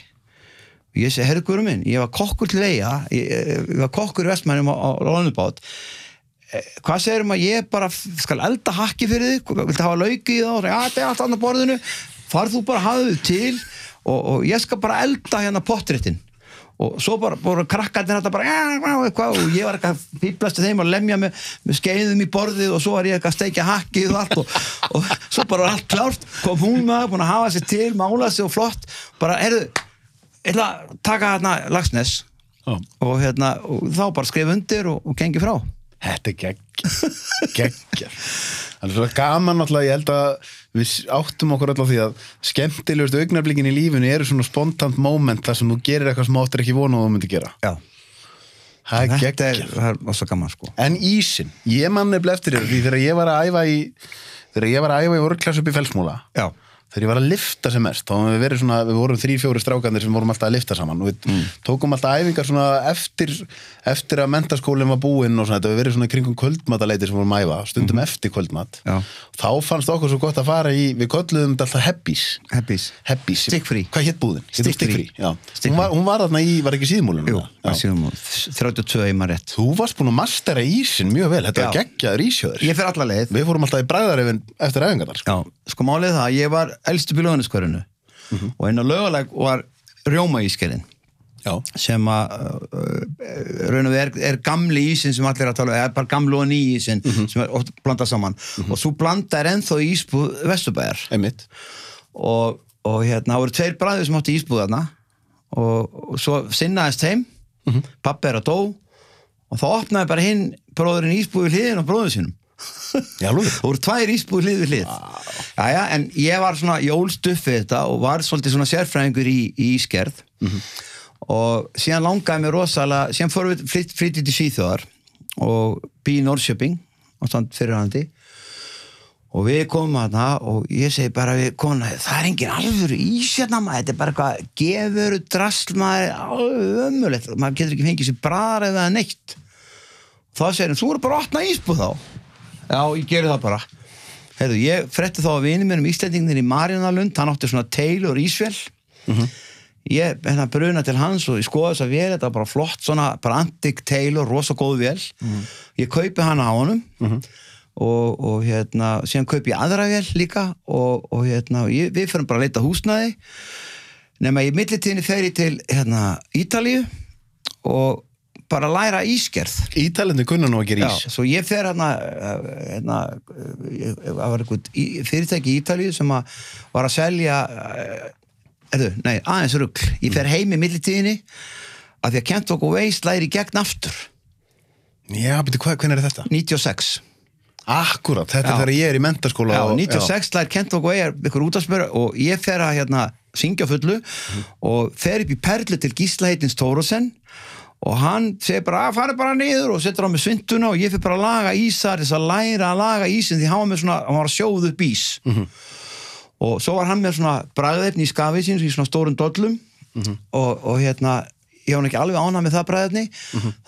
Og ég segi, herru guður minn, ég var kokkur til eiga ég, ég var kokkur í vestmænum á, á Lónubát hvað segir um að ég bara skal elda hakki fyrir þig, viltu hafa lauki í það? Já, þetta er allt annað borðinu. Farð þú bara hafa þau til og, og ég skal bara elda hérna pottréttin og svo bara, bara krakkarnir þetta bara eitthvað, og ég var eitthvað píplast til þeim og lemja með, með skeiðum í borðið og svo var ég eitthvað að steikja hakkið og allt. Og, og svo bara var allt klárt. Kom hún maður, búin að hafa sér til, mála sér og flott. Bara, heyrðu, ég ætla að taka hérna lagsnes og, hérna, og þá bara skrif undir og, og gengi frá Þetta er gegg, geggjar. Það er svo gaman náttúrulega, ég held að við áttum okkur alltaf því að skemmtilegustu augnablikin í lífinu eru svona spontant moment þar sem þú gerir eitthvað sem þú áttir ekki vona að þú myndi gera. já, Það er er, það er svo gaman sko En ísin, ég man nefnilega eftir þér því þegar ég var að æfa í þegar ég var að æfa í orklass upp í felsmúla já, þegar ég var að lifta sem mest þá við svona, við vorum þrý, fjóri strákandir sem vorum alltaf að lifta saman við Mm. tókum alltaf æfingar svona eftir eftir að mentaskólinn var búinn og svona, þetta við verið svona kringum kvöldmataleiti sem vorum að æfa stundum eftir kvöldmat. Já. þá fannst okkur svo gott að fara í við kölluðum þetta alltaf. Hebbís, Stikkfrí. hvað hétt búðin? Hét hún var, hún var þarna í, var ekki síðmúlunum jú, 32 í maður rétt Þú varst búin að mastera ísin mjög vel, þetta var geggjaður ísjöður ég fer alla leið Við fórum alltaf í bræðarefin eftir æfingarnar sko. Sko málið það, ég var elstu bílóðinskverinu og einn á löguleg var rjóma ískerinn Já. sem að uh, raun og veru er, er gamli ísin sem allir að tala um, er bara gamlu og ný ísin sem er oft blandað saman. Og svo blanda er ennþá í ísbúð Vesturbæjar og, og hérna, það voru tveir bræður sem átti ísbúð þarna. Og, og svo sinnaðist heim pappi er að dó. Og þá opnaði bara hinn bróðurinn ísbúð við hliðin á bróður sínum Já, alveg. það voru tvær ísbúð hlið við hlið Jæja, en ég var svona, ég ólst upp við þetta og var svolítið svona sérfræðingur í, í ískerð og síðan langaði mér rosalega síðan fórum við flytt, flyttið til Svíþjóðar og bí í Norrköping og stand fyrirhandi og við komum aðna og ég segi bara við komum það er engin alvöru ísjarna maður. Þetta er bara eitthvað gefur drasl maður. Alveg ömulegt maður getur ekki fengið sér bræðar eða neitt. Þá segir hann, þú eru bara að opna ísbúð þá já, ég geri það bara. Heyrðu, ég fretti þá að vinið mér um Íslendingnir í Marjanalund, hann átti svona Taylor Ísvel ég hérna bruna til hans og ég skoði þess að vel þetta var bara flott svona, bara antik Taylor, rosa góð vel ég kaupi hana á honum og, og hérna síðan kaupi ég aðra vel líka og, og hérna, ég, við fyrir bara að leita húsnaði nema í millitíðinni fer ég til hérna Ítalíu og bara læra ískerð Ítalandi kunna nú að gera Já, ís. svo ég fer hérna, eh, hérna eh, það var eitthvað fyrirtæki í Ítalíu sem að var að selja eh, erðu, nei, aðeins rugl. Ég fer heim í millitíðinni af því að Kent okkur veist læri gegn aftur. Já, betur, hvað, hvernig er þetta? 96 Akkurat, þetta Já. er þegar ég er í mentaskóla Já, og- 96 lær Kent okkur vegar ykkur útafsmjöru og ég fer að hérna syngja fullu og fer upp í perlu til Gísla heitins Tórusen og hann segir bara að fara bara niður og setur á mig svintuna og ég fyrir bara að laga ísar þess að læra að laga ísin því hann var með svona, hann var að sjóða upp ís. Og svo var hann með svona bræðefni í skafið sín í svona stórum dollum. Og, og hérna ég var ekki alveg ánað með það bræðefni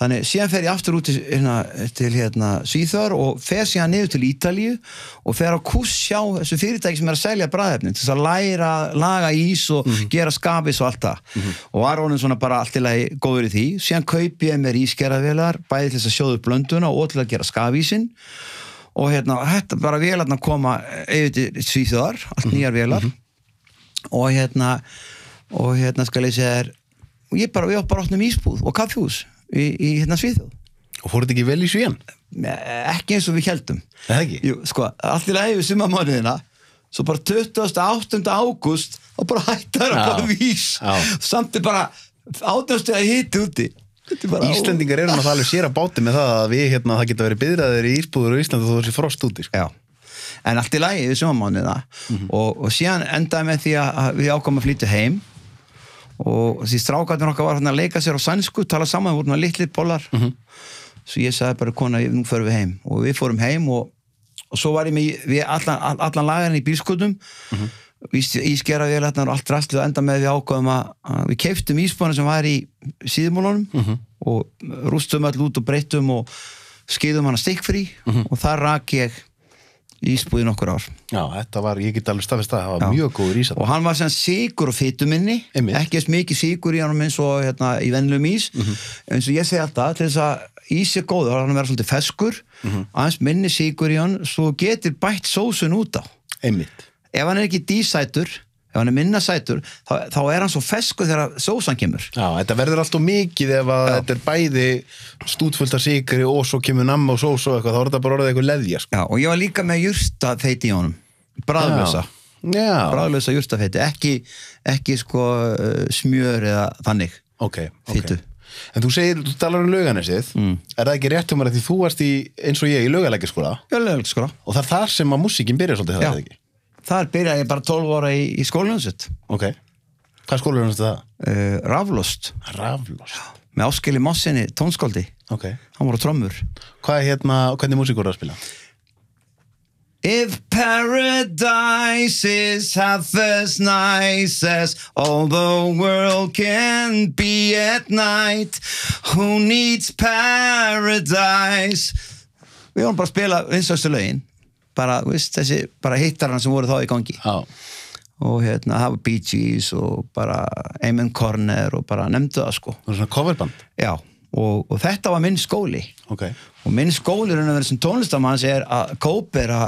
þannig síðan fer ég aftur út til, hérna, til hérna, Svíþjóðar og fer síðan niður til Ítalíu og fer að kuss hjá þessu fyrirtæki sem er að selja bræðefni til þess að læra, laga ís og gera skafis og allt það. Og var honum svona bara allt í lagi góður í því. Síðan kaupi ég mér ískerravelar bæði til þess að sjóða upp blönduna og til að gera skafísinn og hérna, þetta bara vélarna koma yfir til Svíþjóðar, allt nýjar vélar. Og hérna og hérna skal ég segja þér og ég bara, við átt bara opnum ísbúð og kaffjús í, í hérna Svíþjóð Og fór þetta ekki vel í svíjan? ekki eins og við heldum? Jú, sko, allt í lagi við sumamánuðina svo bara 28. ágúst og bara hættar að Já. bara vís Já. samt er bara átjástu að hitti úti er bara- Íslendingar eru náttúrulega alveg sér að báti með það að við hérna, það geta verið byðraðir í ísbúður og Íslandi þó þessi frost úti sko. Já, en allt í lagi við sumamánuðina og, og síðan endaði með því að að við ákomum að flytja heim og því strákarnir okkar var hérna að leika sér á sænsku, tala saman, voru náttúrulega litlir bollar. Svo ég sagði bara kona, nú förum við heim. Og við fórum heim og, og svo var ég með við allan, allan lagarinn í bílskotum mm -hmm. ískera vélarnar og allt rastlu og enda með við ákvaðum að, að við keiftum íspánu sem var í síðumólunum og rústum all út og breyttum og skeiðum hana stikkfrí og þar rak ég ísbúið nokkur ár. Já, þetta var, ég get alveg staðfist að það var mjög góður ís og hann var sem sigur og fytuminni ekki eins mikið sigur í hann eins og hérna, í venlum ís. Eins og ég segi alltaf til þess að ís er góður, hann verður svolítið feskur aðeins minni sigur í hann svo getur bætt sósun út á. Einmitt. ef hann er ekki dísætur ef hann er minna sætur, þá, þá er hann svo feskur þegar sósan kemur Já, þetta verður alltaf mikið ef að Já. þetta er bæði stútfullt af sigri og svo kemur namma og sós og eitthvað, þá er þetta bara orðið eitthvað leðja, sko. Já, og ég var líka með jurtafeiti í honum bræðlösa Já, bræðlösa jurtafeiti, ekki, ekki sko uh, smjör eða þannig ok, ok. Fitu. En þú segir, þú talar um lauganisið, mm. er það ekki rétt um að því þú varst í, eins og ég, í sko. og það er þar sem að músíkin byrjar svolítið, það Já. er það ekki? Þar byrjaði ég bara 12 ára í, í skólansitt Ok. Hvað skóla er það? uh, Raflost Raflost. með áskili Mossinni, tónskóldi Ok. hann voru trommur Hvað er hérna, hvernig músík voru að spila? If paradise is half as nice as all the world can be at night Who needs paradise Við vorum bara að spila vinstöðstu lögin bara, veist, þessi, bara hittarana sem voru þá í gangi Já. og hérna, var Bee Gees og bara Amen Corner og bara nefndu það sko Það er svona coverband. Já, og, og þetta var minn skóli Ok. og minn skóli raun að vera sem tónlistamanns er að kópera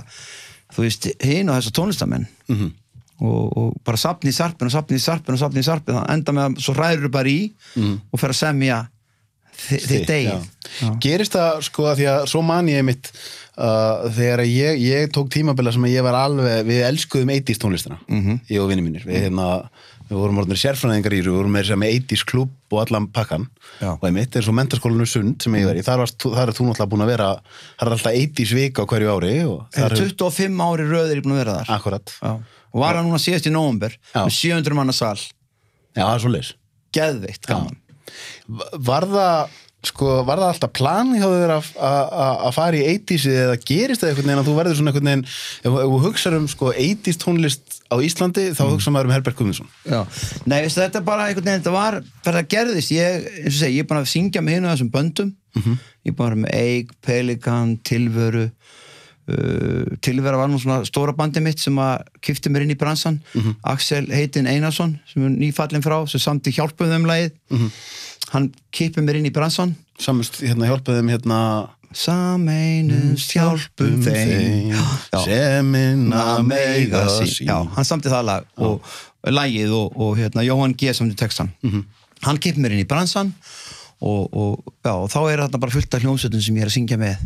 þú veist, hinn og þessa tónlistamenn Mhm. og, og bara sapni í sarpin og sapni í sarpin og sapni í sarpin það enda með að svo ræður bara í og fer að semja þitt Mhm. já. Gerist það sko að því að svo man ég mitt uh, þegar ég, ég tók tímabila sem að ég var alveg, við elskuðum 80s tónlistina, Mhm. ég og vinni mínir við, hérna, við vorum orðinir sérfræðingar í við vorum með, með 80s klubb og allan pakkan Já. og einmitt eins og mentarskólanu Sund sem ég var í, þar, varst, þar er þú náttúrulega búin að vera þar er alltaf 80s vika á hverju ári og Það þar er 25 ári röður ég búin að vera þar akkurat, Já. og var hann núna síðast í nóvumber Já. með 700 manna sal já það er svo leis geðveikt gaman Var það sko, var það alltaf plan hjá þér að, fara í 80s eða gerist það einhvern veginn að þú verður svona einhvern veginn ef, þú hugsaður um sko 80s tónlist á Íslandi þá hugsa maður um Herbert Guðmundsson. Já. Nei, veistu, þetta er bara einhvern veginn, þetta var bara það gerðist, ég, eins og segi, ég er búin að syngja með hinu þessum böndum, ég er búin að vera með Eik, Pelikan, Tilvöru uh, Tilvera var nú svona stóra bandi mitt sem að kifti mér inn í bransan, Axel Heitin Einarsson sem er nýfallin frá, sem samt í hjálpuð þeim lagið, hann kipið mér inn í bransan samust hérna hjálpaðum hérna Sameinust hjálpum þeim. Já. sem minna meiga sín Já, hann samti það lag og lagið og, og hérna, Jóhann G. samti textan hann kipir mér inn í bransan og, og, já, og þá er þarna bara fullt af hljómsveitum sem ég er að syngja með.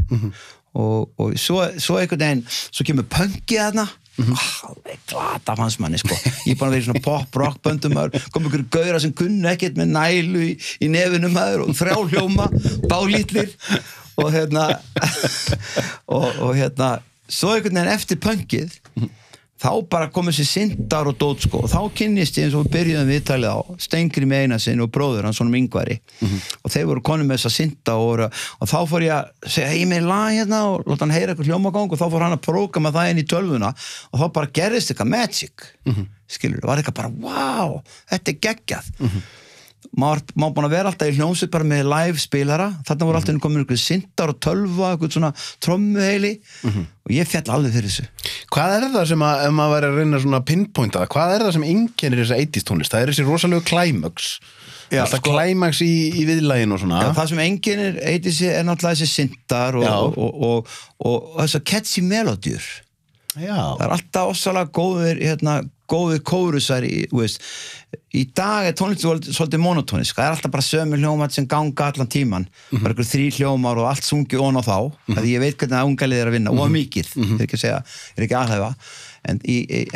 Og, og svo, svo einhvern veginn svo kemur punkið þarna alveg glata fannst manni sko. Ég er vera í svona pop rock böndum kom ykkur gauðra sem kunnu ekkert með nælu í, í nefinu maður og þrjá hljóma bálítlir. Og hérna (laughs) og, og hérna svo einhvern veginn eftir punkið þá bara komið sér syndar og dót sko. Og þá kynnist ég eins og við byrjuðum viðtalið á Stengri með eina sinn og bróður hann svona mingvari og þeir voru konum með þess að synda og, og þá fór ég að segja hei með lag hérna og láta hann heyra eitthvað hljómagang og þá fór hann að prógrama það inn í tölvuna. Og þá bara gerðist eitthvað magic. Skilur, var eitthvað bara wow, þetta er geggjað maður má búin að vera alltaf í hljómsveit bara með live spilara. Þarna voru alltaf komin einhverju syndar og tölva eitthvað svona trommuheili. Og ég fjall alveg fyrir þessu. Hvað er það sem að, ef maður væri að reyna svona pinpointa það, hvað er það sem einkennir þessa 80s tónlist? Það er þessi rosalegu climax. Já, Alltaf sko- climax í, í viðlægin og svona. Já, það sem er, eitthvað sé, er náttúrulega þessi og, og, og, og, og þessar catchy melodjur Já, það er alltaf ossalega góðir hérna, góðir kórusar í, veist, í dag er tónlist svolítið, monotónisk, það er alltaf bara sömu hljómar sem ganga allan tíman bara ykkur þrý hljómar og allt sungi ón á þá mm því ég veit hvernig að ungalið er að vinna og mikið, ég er ekki að segja, ég er ekki aðhæfa en,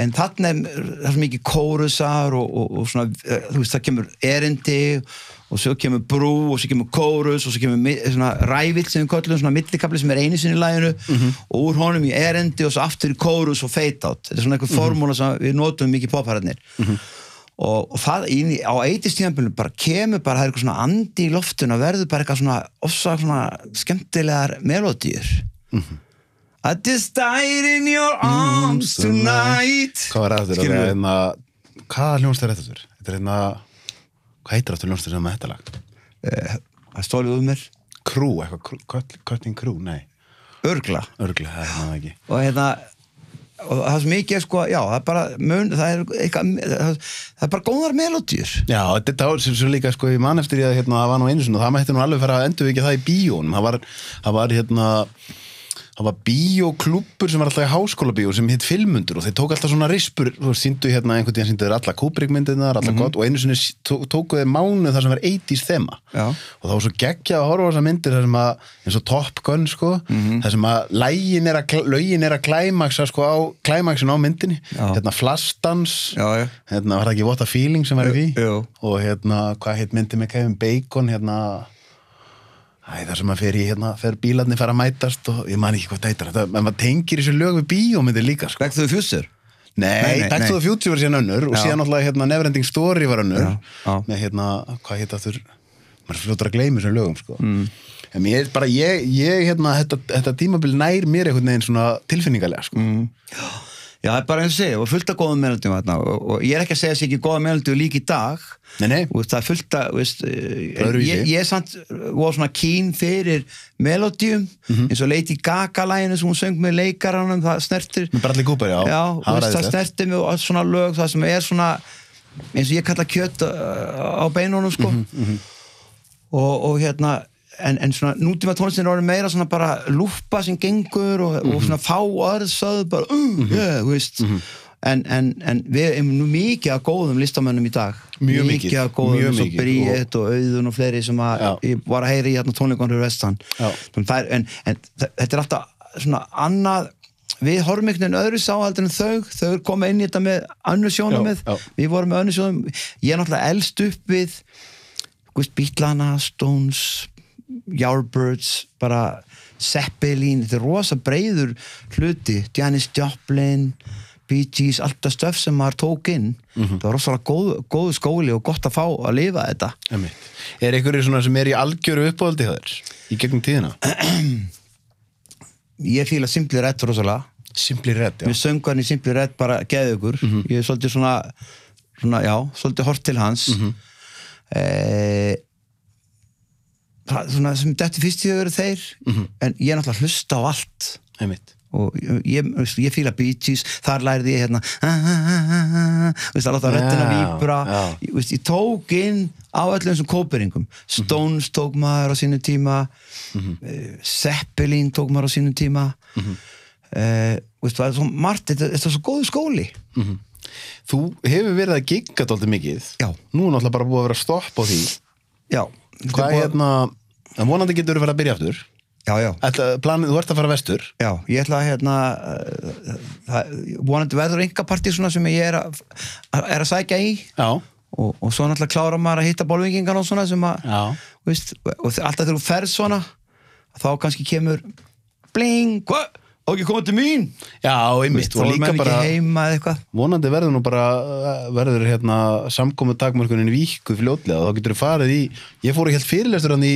en þarna er það mikið kórusar og, og, og svona, eh, veist, það kemur erindi og svo kemur brú og svo kemur kórus og svo kemur svona rævill sem við köllum svona millikabli sem er einu sinni í læginu og úr honum í erendi og svo aftur í kórus og fade out. Þetta er svona einhver formúla sem við notum mikið pophararnir. Og, og það í, á eitistíðanbjörnum bara kemur bara það er eitthvað svona andi í loftun og verður bara eitthvað svona ofsa svona skemmtilegar melodíur I just died in your arms tonight. Hvað var það aftur? Hérna, hvað hljónst er þetta aftur? Þetta er hérna, hvað heitir aftur hljónst sem er þetta lag? Eh, Það stólið um mér. Krú, eitthvað, Cutting Krú, nei, Örgla örglega, það er hérna ekki. og hérna og það sem mikið er sko, já, það er bara mun, það er eitthvað, það, það er bara góðar melodýr Já, þetta var sem, sem líka sko, ég man eftir ég að hérna, það var nú einu og það mætti nú alveg fara að endur ekki það í bíónum. Það var, það var hérna það var bíóklúppur sem var alltaf í háskóla bíó sem hitt filmundur og þeir tók alltaf svona rispur, þú síndu hérna einhvern tíðan síndu þeir alla Kubrick-myndirnar, alla gott og einu sinni tó, tóku þeir mánuð þar sem var 80s þema. Já. og það var svo geggjað að horfa á þessar myndir þar sem að, eins og Top Gun sko, þar sem að lægin er að, lögin er að klæmaksa sko á klæmaksin á myndinni, Já. hérna Flashdance. Já, já. hérna var það ekki What a Feeling sem var í og hérna, hvað heit myndi með Kevin Bacon hérna Æ, það sem að fer í, hérna, fer bílarnir fara að mætast og ég man ekki hvað það heitar þetta, en maður tengir þessu lög við bíómyndir líka, sko. Back to the Future Nei, Nei, Back to nei. the Future var síðan önnur og Já. síðan náttúrulega, hérna, Neverending Story var önnur Já, já. með, hérna, hvað það þurr maður er fljótur að gleyma þessum lögum, sko mm. en mér, bara, ég, ég, hérna, þetta, þetta tímabil nær mér einhvern veginn svona tilfinningalega, sko Mm. Já, það er bara eins og segja, og fullt af góðum melodíum þarna og, og ég er ekki að segja að sé ekki góða melodíu líka í dag. Nei, nei. og það er fullt af eh, Það ég, ég er samt var svona keen fyrir melodíum Mhm. eins og Lady Gaga læginu sem hún söng með leikaranum það snertir. Með Bradley Cooper, já, Já, það veist, það snertir og allt svona lög það sem er svona eins og ég kalla kjött uh, á beinunum sko. Mhm, og, og hérna en, en svona nútíma tónlistin er orðin meira svona bara lúpa sem gengur og, Mhm. og svona fá orðsöð bara, uh, yeah, þú veist. En, en, en við erum nú mikið af góðum listamönnum í dag. Mjög mikið, af góðum mikið, Bríett og Auðun og fleiri sem að ég var að heyra í hérna tónleikonur vestan. Já. er, en, en þetta er alltaf svona annað við horfum einhvern veginn öðru sáhaldur en þau. Þau komið inn í þetta með önnur sjónamið Já, já. við vorum með önnur sjónamið ég er náttúrulega elst upp við Beatlana, Stones Yardbirds bara Zeppelin, þetta er rosa breyður hluti, Janis Joplin Bee Gees, allt það stöf sem maður tók inn Mhm. það var rosalega góð, góð skóli og gott að fá að lifa þetta Einmitt. Er einhverju svona sem er í algjöru uppáhaldi þér í gegnum tíðina? (clears throat) ég fíla Simply Red rosalega Simply Red, já. við söngarni Simply Red bara geði ykkur ég er svolítið svona, svona já, svolítið hort til hans mm það, svona sem þetta fyrst í þau eru þeir en ég er náttúrulega að hlusta á allt. Einmitt. og ég, ég, ég fíla Bee Gees þar lærði ég hérna veist, að láta röddina Já, víbra. já. ég, ég tók inn á öllum þessum kóperingum. Stones tók maður á sínu tíma. Mm Zeppelin tók maður á sínu tíma. Mm veist, það er svo margt þetta, þetta er svo góðu skóli. Þú hefur verið að gigga dálítið mikið. Já. Nú er náttúrulega bara búið að vera stopp á því. já, Hvað er hérna, en vonandi getur þú verið að byrja aftur. já, já, Ætla, planið, þú ert að fara vestur. já, ég ætla að hérna uh, það, vonandi verður einhver partí svona sem ég er að, er að sækja í Já. og, og svo náttúrulega klára maður að hitta bólvingingan og svona sem að Já. veist, og alltaf þegar þú ferð svona þá kannski kemur bling, hvað, og ekki koma til mín Já, einmitt. Og líka bara, ekki heima eða eitthvað vonandi verður nú bara, verður hérna samkomu takmörkunin víku fljótlega. Þá getur þú farið í, ég fór í helt fyrirlestur hann í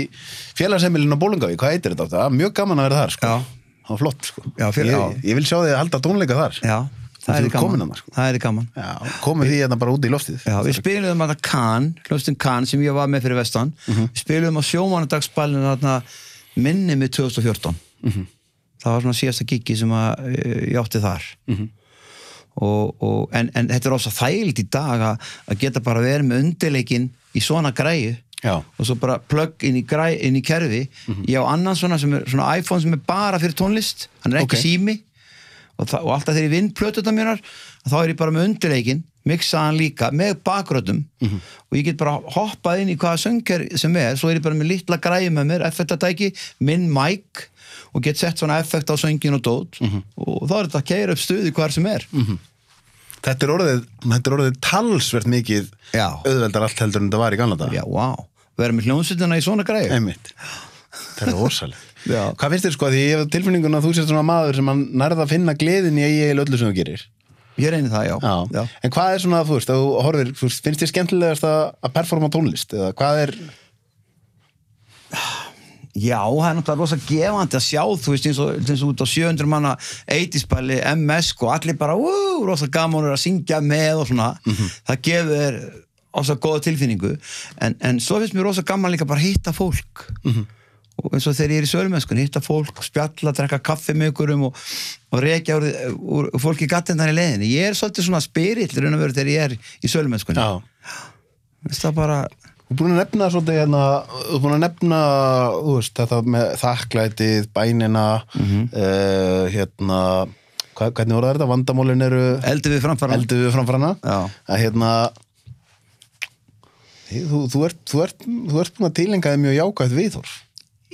félagsemilin á Bólungaví. Hvað heitir þetta? Er mjög gaman að vera þar, sko. Já. Það var flott, sko. Já, fyrir- ég, já. ég vil sjá þig að halda tónleika þar. já, það er komin gaman sko. það er gaman Já, komið því hérna bara út í loftið. Já, við spiluðum að það Kahn, hljómsdyn Kahn sem ég var með fyrir vestan Mhm. við spiluðum á sjómanadagsbælinu þarna minni með 2014 Mhm. Það var svona síðasta giggi sem að, eh, ég átti þar Mhm. og, og, en, en þetta er ósa þægild í dag að, að geta bara verið með undirleikin í svona græju Já. og svo bara plugg inn inn í kerfi Mhm. ég á annan svona, sem er, svona iPhone sem er bara fyrir tónlist hann er ekki Ok. sími og, og alltaf þegar ég vinn plötuna mér þá er ég bara með undirleikin miksa hann líka með bakröddum Mhm. og ég get bara hoppað inn í hvaða söngjar sem er, svo er ég bara með litla græði með mér, effektatæki, minn mic og get sett svona effekt á söngin og dót Mhm. og þá er þetta að keira upp stuði hvar sem er Þetta er orðið, þetta er orðið talsvert mikið Já. auðveldar allt heldur en þetta var í gamla dag. já, wow, vera með hljómsveitina í svona græði Einmitt. Það er. (laughs) Já. Hvað finnst þér sko, því ég hef tilfinningun að þú sést svona maður sem nærða að finna gleðin í eigin öllu sem þú gerir. Ég reyni það, já, Já. En hvað er svona, þú veist, þú horfir, þú finnst þér skemmtilegast að, performa tónlist? Eða hvað er, Já, það er náttúrulega rosa gefandi að sjá, þú veist, eins og, eins og út á 700 manna 80-spæli, MS og allir bara, ú, rosa gaman að syngja með og svona, það gefur rosa góða tilfinningu. En, en svo finnst mér rosa gaman líka bara að hitta fólk. Og eins og þegar ég er í sölumennskun, hitta fólk, spjalla, drekka kaffi með ykkurum og, og reykja úr, úr, fólki gattindan í leiðinni. Ég er svolítið svona spyrill raun og veru þegar ég er í sölumennskunni. Já. Það er bara, Þú er búin að nefna svolítið hérna, þú er búin að nefna, þú veist, þetta með þakklætið, bænina, uh, hérna, hva, hvernig voru þetta? Vandamálin eru eldur við framfara. eldu við framfrana. Já. Að hérna, þú, þú, ert, þú, ert, þú ert búin að tilenga þið mjög jákvæð viðhorf.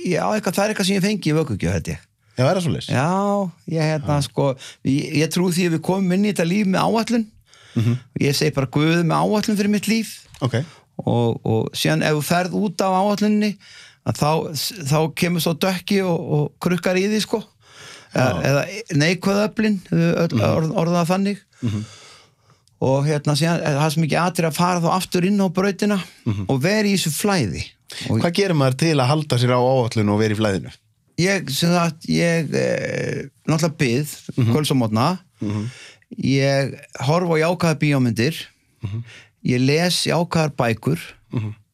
Já, eitthvað, það er eitthvað sem ég fengi í vökkugjöf, held ég. Já, er það svo leys? Já, ég hérna, sko, ég, ég trú því að við komum inn í þetta líf með áallun. Ég segi bara guð með áallun fyrir mitt líf. Ok. og, og síðan ef þú ferð út af áallunni þá, þá kemur svo dökki og, og krukkar í því sko eða, eða neikvæðöflin orð, orðað þannig og hérna síðan er það sem ekki aðtir að fara þá aftur inn á brautina og vera í þessu flæði og Hvað gerir maður til að halda sér á áallun og vera í flæðinu? ég, sem sagt, ég eh, náttúrulega byð, mm -hmm. ég horf á jákvæða bíómyndir. Ég les jákvæðar bækur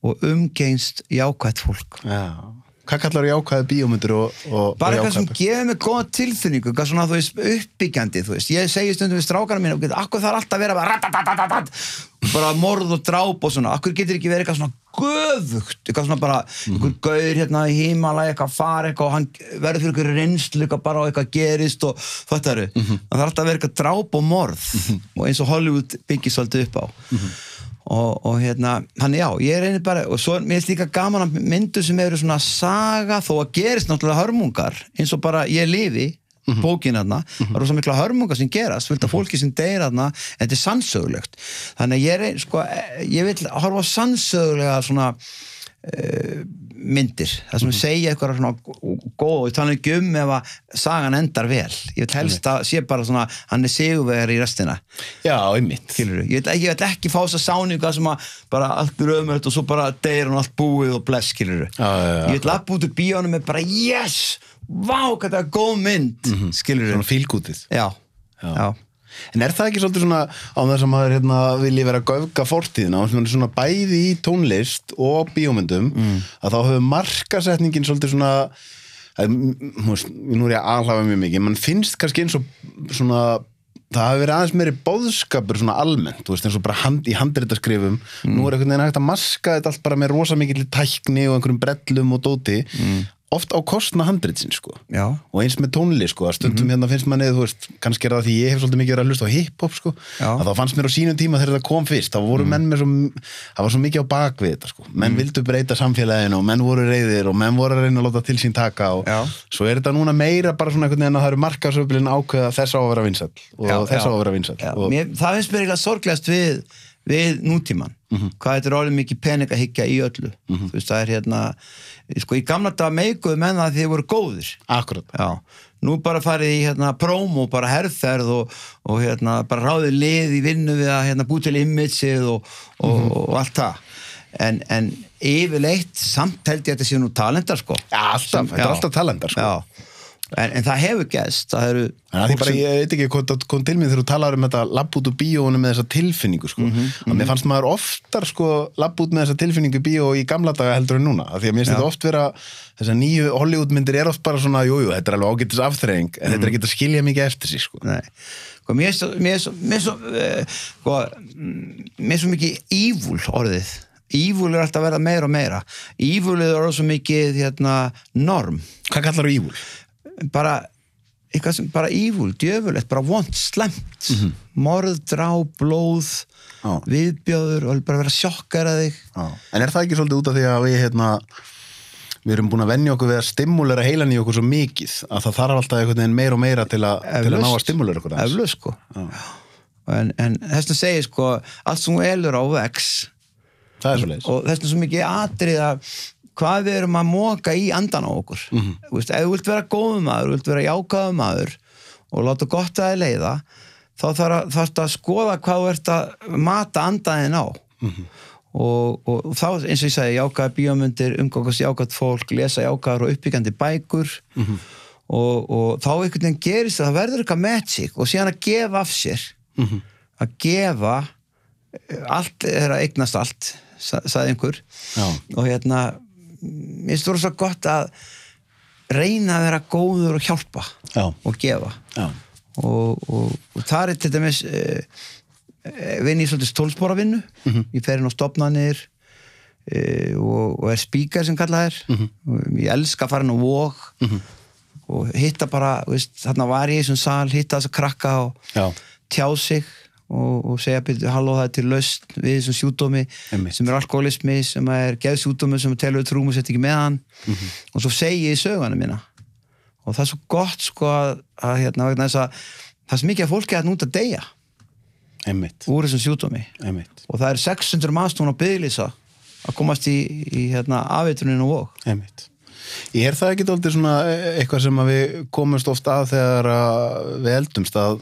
og umgengst jákvæðt fólk. Já. Hvað kallar jákvæði bíómyndir og, og bara eitthvað sem gefur mig góða tilfinningu eitthvað svona, þú veist, uppbyggjandi þú veist. ég segi stundum við strákana mín og akkur þarf alltaf að vera bara, bara morð og dráp og svona akkur getur ekki verið eitthvað svona göfugt eitthvað svona bara, einhver gaur hérna í hímala eitthvað fara eitthvað og hann verður fyrir einhverju reynslu eitthvað bara og eitthvað gerist og þetta eru, það þarf alltaf að vera eitthvað dráp og morð og eins og Hollywood byggir svolítið upp á og, og hérna, hann já, ég reynir bara og svo, mér finnst líka gaman að myndu sem eru svona saga þó að gerist náttúrulega hörmungar, eins og bara ég lifi bókin þarna, það eru svo mikla hörmungar sem gerast, fullt af fólki sem deyr þarna en þetta er sannsögulegt. Þannig að ég, reyn, sko, eh, ég vil horfa sannsögulega svona uh, myndir, það sem segja eitthvað svona góð og ekki um ef að sagan endar vel, ég vil helst að sé bara svona, hann er sigurvegar í restina. Já, einmitt. ég vil, ég vil ekki fá þess að sáninga sem að bara allt er ömurlegt og svo bara deyr hann allt búið og bless skilur Já, já, já. ég vil lappa út úr bíónum með bara yes, vá hvað þetta er góð mynd. Mm skilur Svona fílgútið. já, Já. já, En er það ekki svolítið svona á þess að maður hérna, vilji vera að göfga fortíðina og svona, bæði í tónlist og bíómyndum að þá hefur markasetningin svolítið svona að, veist, nú er ég að alhafa mjög mikið mann finnst kannski eins og svona það hafi verið aðeins meiri bóðskapur svona almennt, þú veist, eins og bara hand, í handritaskrifum. Nú er einhvern veginn hægt að maska þetta allt bara með rosa mikill tækni og einhverjum brellum og dóti oft á kostna handritsin sko. Já, og eins með tónlist sko, að stundum hérna finnst manni, þú veist, kannski er það því ég hef svolítið mikið verið að hlusta á hip-hop sko, Já. að þá fannst mér á sínum tíma þegar það kom fyrst, þá voru menn með svo, það var svo mikið á bakvið þetta sko, menn vildu breyta samfélaginu og menn voru reyðir og menn voru að reyna að láta til sín taka og Já. svo er þetta núna meira bara svona einhvern veginn að það eru markasöflin ákveða þess á að vera vinsall og þess á að vera vinsall já. og, við, nútíman hvað þetta er orðið mikið peningahyggja í öllu. Þú veist, það er hérna sko, í gamla daga meikuðu menn það því þið voru góðir. Akkurat, Já, nú bara farið í hérna promo, bara herrferð og, og hérna bara ráðið lið í vinnu við að hérna bú til imageið og, og, og allt það. En, en yfirleitt samt held ég að þetta sé nú talentar sko. Ja, alltaf, þetta er alltaf talentar sko. Já, en, en það hefur gæst það eru fólk bara, sem- ég veit ekki hvað kom til mér þegar þú talar um þetta lapp út úr bíóinu með þessa tilfinningu sko. Mhm, að mér fannst maður oftar sko lapp út með þessa tilfinningu bíó í gamla daga heldur en núna, því að mér finnst þetta oft vera þessar nýju Hollywoodmyndir er oft bara svona jújú, jú, þetta er alveg ágættis afþreying en Mhm. þetta er ekki að skilja mikið eftir sig sko. Nei, sko, mér er svo, mér er svo, mér svo, uh, sko, mm, mér svo mikið ívúl orðið. Ívúl er alltaf að verða meira og meira. Ívúl er orðið svo mikið hérna, norm. Hvað kallar þú ívúl? Bara, eitthvað sem bara ívúl, djöfulegt, bara vond, slemt. Morð, drá, blóð, Já. viðbjóður og bara vera sjokkar að þig. Já. En er það ekki svolítið út af því að við hérna við erum búin að venja okkur við að stimulera heilan í okkur svo mikið að það þarf alltaf einhvern veginn meira og meira til, a, til að ná að stimulera okkur. Eflaust, sko. En, en þess að segja, sko, allt sem elur á vex, er og þess vegna svo mikið atrið að hvað við erum að móka í andan á okkur. Mhm. þú veist, ef þú vilt vera góðum maður þú vilt vera jákaðum maður og láta gott að þið leiða þá þarf að, þarf að skoða hvað þú ert að mata andaðin á. Mhm. og, og, og þá eins og ég sagði jákaða bíómyndir, umgangast jákað fólk lesa jákaðar og uppbyggandi bækur. Og, og þá einhvern veginn gerist það, það verður eitthvað magic og síðan að gefa af sér. Að gefa eh, allt er að eignast allt sa- sagði einhver. Já. og hérna finnst þú svo gott að reyna að vera góður og hjálpa Já. og gefa. Já. og, og, og það er til dæmis uh, vinn í svolítið stólsporavinnu ég fer inn á stopnanir uh, og, og er spíkar sem kallað er. Og ég elska að fara inn á vóg og hitta bara veist, þarna var ég í þessum sal, hitta þessa krakka og Já. tjá sig og, og segja byrju, halló það til laust við þessum sjúdómi sem er alkoholismi, sem er geðsjúdómi sem telur við trúum og sett ekki með hann. Og svo segi ég í söguna mína. Og það er svo gott sko að, að hérna, að það er svo mikið að fólki að núta að deyja Einmitt. úr þessum sjúdómi og það er 600 mannstún á bygglýsa að komast í, í hérna, afveituninu og Einmitt. Ég er það ekki dálítið svona e- eitthvað sem að við komumst oft að þegar að við eldumst að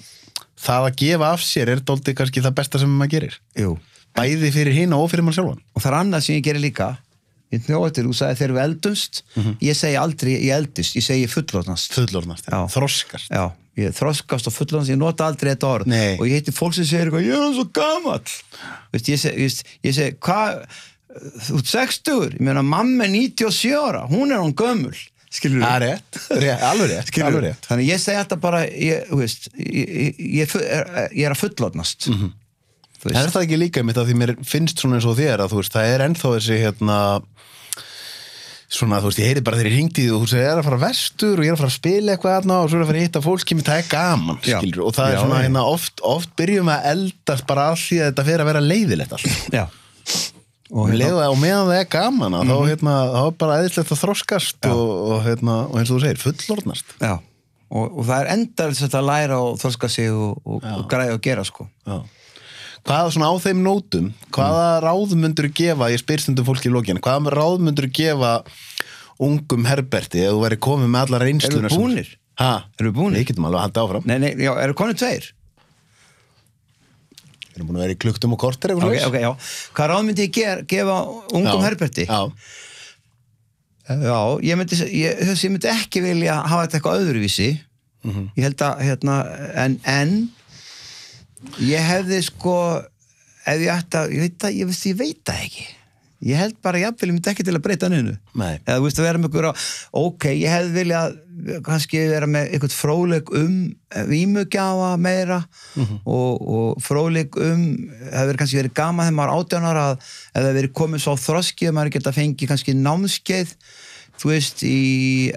það að gefa af sér er dálítið kannski það besta sem maður gerir. Jú. Bæði fyrir hina og fyrir mann sjálfan. og það er annað sem ég gerir líka ég hnjóttir, þú sagði þegar við eldumst ég segi aldrei ég eldust, ég segi fullorðnast Fullorðnast, Já. þroskast. já, ég þroskast og fullorðnast ég nota aldrei þetta orð Nei. og ég heiti fólk sem segir eitthvað, ég er svo gamall Veist, ég segi, ég segi hvað, þú ert 60 ég meina mamma er 97 ára hún er hún gömul skilur er rétt, rétt, alveg rétt, alveg rétt. þannig ég segi alltaf bara ég, þú veist, ég, ég, ég, er, ég er að fullorðnast. Mm En er það ekki líka mitt að því mér finnst svona eins og þér að þú veist, það er ennþá þessi hérna svona, þú veist, ég heyri bara ringdi því og þú segir, ég er að fara vestur og ég er að fara að spila eitthvað þarna og svo er að fara að hitta fólki mér það er gaman, skilur, og það er Já, svona hérna oft, oft byrjum að eldast bara að því að þetta fer að vera leiðilegt allt. Já og, og, hérna, og meðan það er gaman að Mhm. þá, hérna, þá er bara eðislegt að þroskast og, og, hérna, og eins og þú segir, fullorðnast Já, og, og það er endalist að læra og þorska sig og, græða og gera sko. Já. Hvaða svona á þeim nótum, hvaða Mm. ráð myndur gefa, ég spyr stundum fólki í lokinu, hvaða ráð myndur gefa ungum Herberti ef þú væri komið með alla reynsluna? Erum við búnir? Hæ? Erum við búnir? Við getum alveg að halda áfram. Nei, nei, já, eru konið tveir? Við erum búin að vera í kluktum og korter eitthvað Ok, svoleiðis. ok, já. Hvað ráð myndi ég ger, gefa ungum herberti? Já, Já, ég myndi, ég, ég myndi ekki vilja hafa þetta eitthvað öðruvísi. Mhm. Ég held að, hérna, en, en ég hefði sko, ef ég ætti að, ég veit það, ég ég veit það ekki. Ég held bara, jafnvel, ég myndi ekki til að breyta neinu. Nei. Eða, þú veist, að vera með ykkur á, ok, ég hefði viljað kannski vera með eitthvað fróðleik um vímugjafa meira og, og fróðleik um, verið kannski verið gaman þegar maður átjánar að hefði verið komið svo þroski að maður geta fengið kannski námskeið, þú veist, í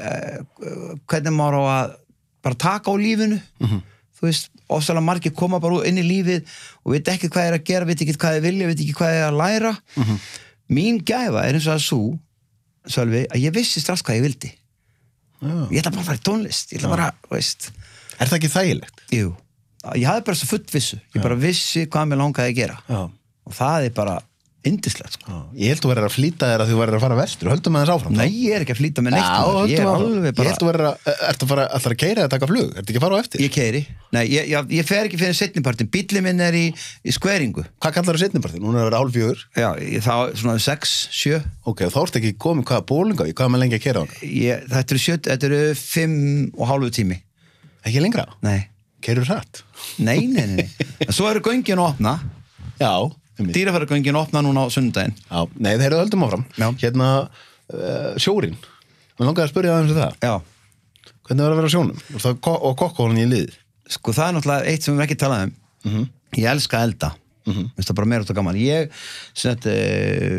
uh, hvernig maður á að bara taka á lífinu. Þú veist, ofsalega margir koma bara inn í lífið og veit ekki hvað er að gera veit ekki hvað er vilja, veit ekki hvað er að læra mín gæfa er eins og að svo Sölvi, að ég vissi strax hvað ég vildi. Já. ég ætla bara að fara í tónlist ég ætla bara, þú veist. Er það ekki þægilegt? jú, ég hafði bara svo fullvissu. Ég bara vissi hvað mér langaði að gera. Já. og það er bara indislegt sko. Ég held þú verður að flýta þér að þú verður að fara vestur. Höldum með þess áfram. nei, ég er ekki að flýta með neitt Já, maður. ég er höldum áfram. alveg Ég bara held þú verður að, ertu að fara, ætlar að keira eða taka flug? Ertu ekki að fara á eftir? ég keiri, nei, ég, ég, ég fer ekki fyrir setnipartin bílið minn er í, í skveringu Hvað kallar þú setnipartin? Núna er það hálf fjögur. já, ég, þá svona 6, 7 Ok, þá ertu ekki komið hvaða bólinga í, hvað er maður lengi að keira á ég, þetta eru 7, þetta eru 5 og hálfu tími Ekki lengra? nei, Keirur hratt? nei, nei, nei, nei. (laughs) En svo eru göngin að opna Já. Dýrafæragöngin opna núna á sunnudaginn Já, nei, þeir eru öldum áfram. Já. Hérna, uh, sjórin. Mér langaði að spyrja það um það. já, Hvernig var að vera á sjónum? Og, það, ko- og kokkólan í lið. sko það er náttúrulega eitt sem við ekki talað um Mhm. ég elska að elda mm -hmm. það bara meira og gaman ég sem þetta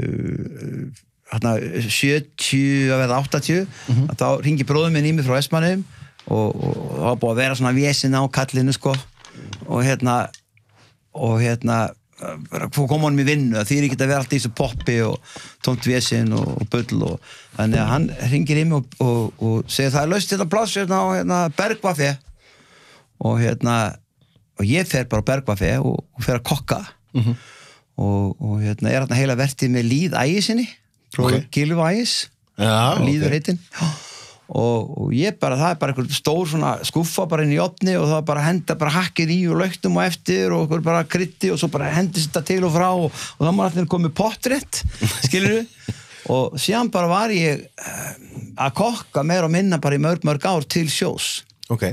uh, hérna 70 að verða 80 að þá ringi bróðum minn í mig frá Esmanum og, og, og það var búið að vera svona vésin á kallinu sko og hérna og hérna bara koma honum í vinnu að því er ekki að vera alltaf í þessu poppi og tómt vésin og, og bull og þannig að hann ringir í mig og, og, og segir það er laust þetta pláss hérna á hérna, Bergvafi og hérna og ég fer bara á Bergvafi og, fer að kokka Mhm. og, og hérna er hérna heila vertið með líð ægi sinni frá Ok. okay. Gilvi ægis Já, líður ok. heitin og, og ég bara, það er bara einhver stór svona skuffa bara inn í opni og það bara henda bara hakkið í og lögtum og eftir og bara krytti og svo bara hendist þetta til og frá og, og það maður allir komið pottrétt skilur (laughs) og síðan bara var ég eh, að kokka meira og minna bara í mörg mörg ár til sjós. Ok,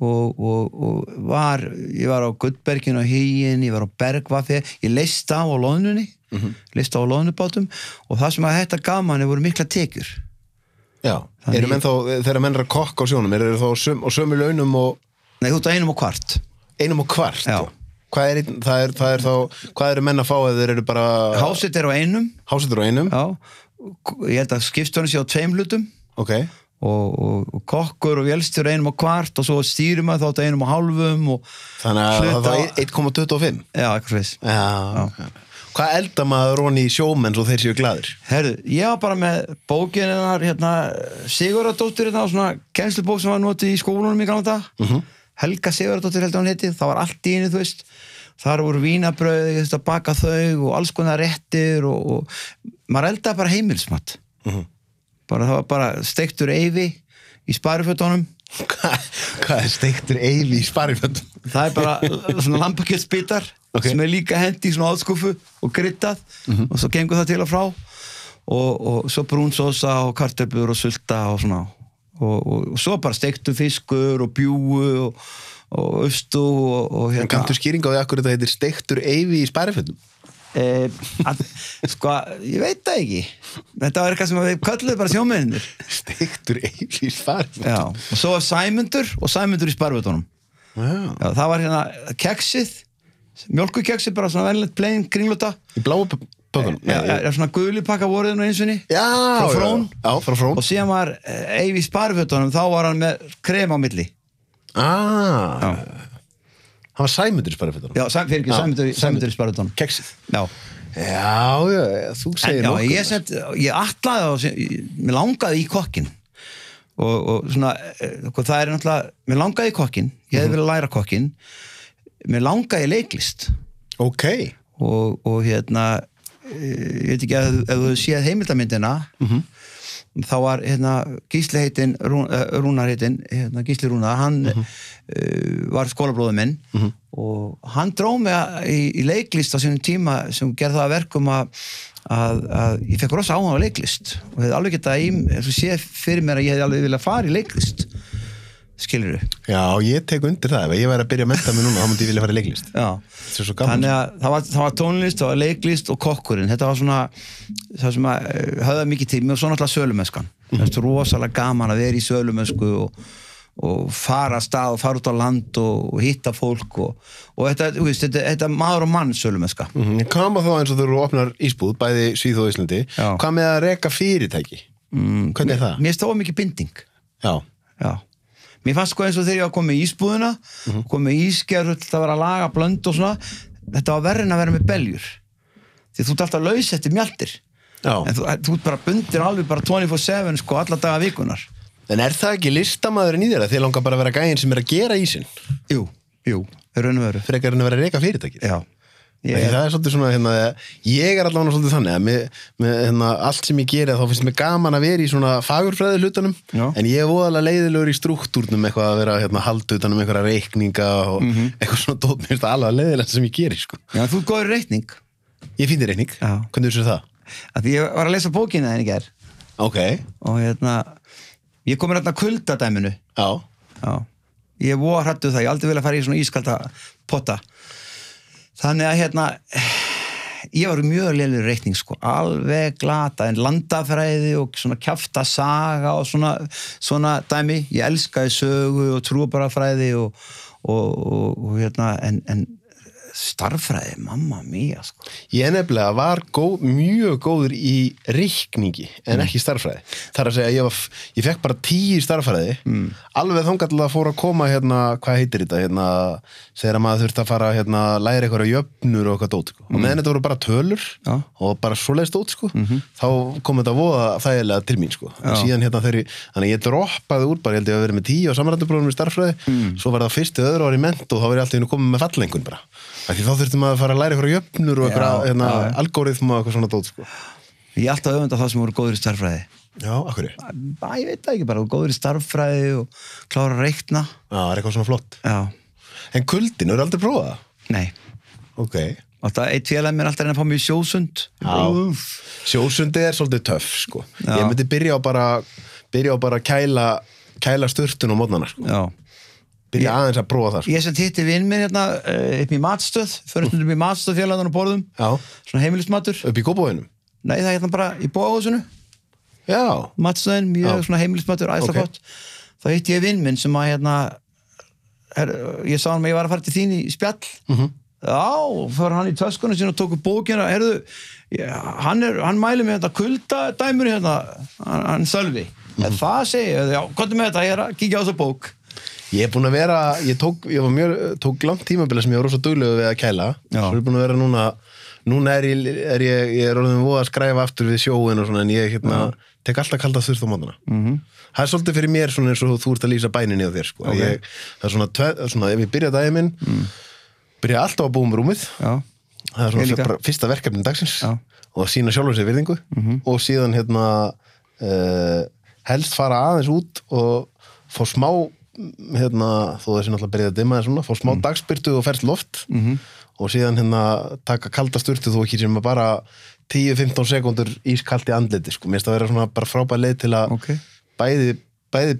og, og, og var, ég var á Guttbergin og Hýin, ég var á Bergvafi ég leist á á loðnunni mm leist á á loðnubátum og það sem að þetta gaf manni voru mikla tekjur já Þannig- eru menn þá, þegar menn er að kokka á sjónum eru þá á söm, á sömu launum og nei, þú ert á einum og kvart. Einum og kvart? Já. hvað er, það er, það er þá, hvað eru menn að fá ef þeir eru bara hásett er á einum. Hásetur á einum. Já, ég held að skipstjónu sé á tveim hlutum. Ok, og, og, og kokkur og vélstjóru einum og kvart og svo stýrum að þátt einum og hálfum og þannig að Hluta- það var 1,25 já, eitthvað veist já, ok. Hvað elda maður onni í sjómenn svo þeir séu gladir Herðu, ég var bara með bókin hérna, Sigurðardóttir hérna, svona kennslubók sem var notið í skólunum í gamla dag. Mhm. Helga Sigurðardóttir heldur hún heiti, það var allt í einu, þú veist. Þar voru vínabröð, ég veist að baka þau og alls konar réttir og, og maður eldaði bara heimilsmatt. Mhm. Bara það var bara steiktur eyfi í sparifötunum. Hvað, er steiktur eifi í spariföndum Það er bara svona lambakjötsbitar Ok. sem er líka hendi í svona áskuffu og kryttað og svo gengur það til og frá og, og svo brúnsósa og kartöflur og sulta og svona og, og, og svo bara steiktu fiskur og bjúu og, og östu og, og en kanntu skýring á því akkur þetta heitir steiktur eifi í spariföndum e, að, sko, ég veit það ekki. Þetta var eitthvað sem við kölluðu bara sjómiðinir steiktur eifi í Já, og svo Sæmundur og Sæmundur í sparvötunum það var hérna keksið mjölkukeksið, bara svona venilegt plain kringlóta. Í bláu bökunum Já, já, já, svona guli pakka voruðinu einsunni já, Frá Frón. já, frá frón. Og síðan var Eyvi í sparifötunum þá var hann með krem á milli. Ah, hann var sæmundur í spariföndunum já, sæm, fyrir ekki, Já, Sæmundur, Sæmundur. Í sparifötunum. Keksið. Já, já, já, já, þú en, segir já nokkuð. ég, sent, ég atlaði og mér langaði í kokkin og, og svona eh, það er náttúrulega, mér langaði í kokkin ég Mhm. hefði verið að læra kokkin mér langaði í leiklist. Ok, og, og hérna eh, ég veit ekki ef, ef þú séð heimildamyndina Mhm. Þá var hérna Gísli heitin Rún, uh, Rúnar heitin, hérna, Gísli Rúnar hann Mhm. uh, var skólabróður minn og hann dró mig að- í, í leiklist á sínum tíma sem gerði það að verkum að, að, að ég fekk rosa áhuga á leiklist og hefði alveg getað í, ef þú séð fyrir mér að ég hefði alveg viljað fara í leiklist skilur du? já, ég tek undir það. Ef ég væri að byrja að menta mig núna, þá myndi ég vilja fara í leiklist. Já, þetta er svo gaman. Þannig að það var, það var tónlist, það var leiklist og kokkurinn, þetta var svona það sem að eh, höfða mikið tími og svo náttúrulega sölumöskan, mm -hmm. það er rosalega gaman að vera í sölumösku og, og fara að stað og fara út á land og, og hitta fólk og, og þetta, þú veist, þetta, þetta maður og mann sölumöska mm hvað maður þá eins og þú opnar ísbúð bæði Svíð og Íslandi Já. hvað með að reka fyrirtæki? Mm, hvernig er það? mér finnst Mér fannst sko eins og þegar ég var komið í ísbúðuna mm -hmm. komið í ískerð, þetta var að laga blönd og svona, þetta var verðin að vera með beljur. Því þú ert alltaf laus eftir mjaltir. Já. en þú, þú ert bara bundir alveg bara 24-7 sko alla daga vikunar en er það ekki listamæðurinn í þér að þið langar bara að vera gæðin sem er að gera ísinn? Jú, jú, raun og veru. Frekar en að vera að reka fyrirtækið? Já, Ég, ég, það er svolítið svona, hérna, ég er allavega svolítið þannig að með, með hérna, allt sem ég geri þá finnst mér gaman að vera í svona fagurfræði hlutunum en ég er voðalega leiðilegur í struktúrnum eitthvað að vera hérna, halda utanum einhverja reikninga og Mhm. eitthvað svona dót mér alveg leiðilegt sem ég geri sko. já, þú er góður reikning. Ég finn þér reikning, Já. hvernig þú sér það? að ég var að lesa bókina þenni ger Ok, og hérna ég komur hérna kuldadæminu. Já, Já, ég voru hrættu það, ég aldrei vilja fara í svona ískalda potta þannig að hérna ég var mjög leilir reikning sko. Alveg glata, en landafræði og svona kjafta saga og svona, svona dæmi, ég elskaði sögu og trúbarafræði og, og, og, og hérna en, en starffræði, mamma mía sko. Ég nefnilega var góð, mjög góður í reikningi en ekki starffræði. Það er að segja, ég, var, ég fekk bara tíu í starffræði, mm. alveg þangall að fóra að koma hérna, hvað heitir þetta, hérna, þegar maður þurfti að fara hérna, læra eitthvað jöfnur og eitthvað dót, sko. Og meðan þetta voru bara tölur Já. og bara svoleiðist dót, sko, þá kom þetta voða þægilega til mín, sko. En síðan hérna þegar ég, þannig ég droppaði úr bara, ég held ég að vera með tíu á samrænduprófum í starffræði, svo var það fyrstu öðru ári ment og þá var ég alltaf einu komið með fallengun bara. Því þá þurfti maður að fara að læra eitthvað jöfnur og Já, eitthvað hérna, já, já. algoritma og eitthvað svona dót sko. ég er alltaf af það sem voru góður í starffræði Já, akkur Já, Bæ, ég veit það ekki bara, góður í starffræði og klára að reikna. Það er eitthvað svona flott. Já, En kuldin, eru aldrei prófað það? nei. Ok. Alltaf eitt félag mér alltaf reyna að fá í sjósund. Já. Sjósundi er svolítið töff, sko. Já. Ég myndi byrja á bara byrja á bara að kæla kæla sturtun á mótnana, sko. Já Byrja aðeins að prófa það, sko. Ég sem hitti vinn minn hérna eh, upp í matstöð fyrir stundum í matstöð félagann og borðum. Já, svona heimilismatur. Upp í kópóinum Nei, það er hérna bara í bóðhúsinu Já, matstöðin, mjög Já. svona heimilismatur æsla Ok. gott þá hitti ég vinn minn sem að hérna er, ég sá hann að ég var að fara til þín í spjall. Mhm. Já, fyrir hann í töskunum sín og tóku bókina. Herðu, já, hann, er, hann mæli með þetta kuldadæmur hérna, hann, hann Sölvi. Mm það segi ég, já, hvað er með þetta, ég er að kíkja á þessa bók ég er búin að vera ég tók, ég var mjög, tók langt tímabili sem ég var rosa duglegu við að kæla Já. Svo er ég búin að vera núna Núna er ég, er ég, ég er orðin voða að skræfa aftur við sjóin og svona en ég hérna, tek alltaf kalda þurft á mótana Mhm. Það er svolítið fyrir mér svona eins og þú ert að lýsa bæninni á þér sko. Ok. ég, Það er svona, tve, svona ef ég byrja daginn minn byrja alltaf að búa um rúmið Já, það er svona bara fyrsta verkefni dagsins Já. Og sína sjálfur sér virðingu og síðan hérna uh, helst fara aðeins út og fá smá hérna, þó þessi náttúrulega byrjaði að dimma en svona, fá smá Mhm. dagspyrtu og ferst loft -hmm. og síðan hérna taka kalda sturtu þó ekki sem að bara 10-15 sekundur ískalt í andliti sko, mér finnst það að vera svona bara frábæð leið til að Ok. bæði, bæði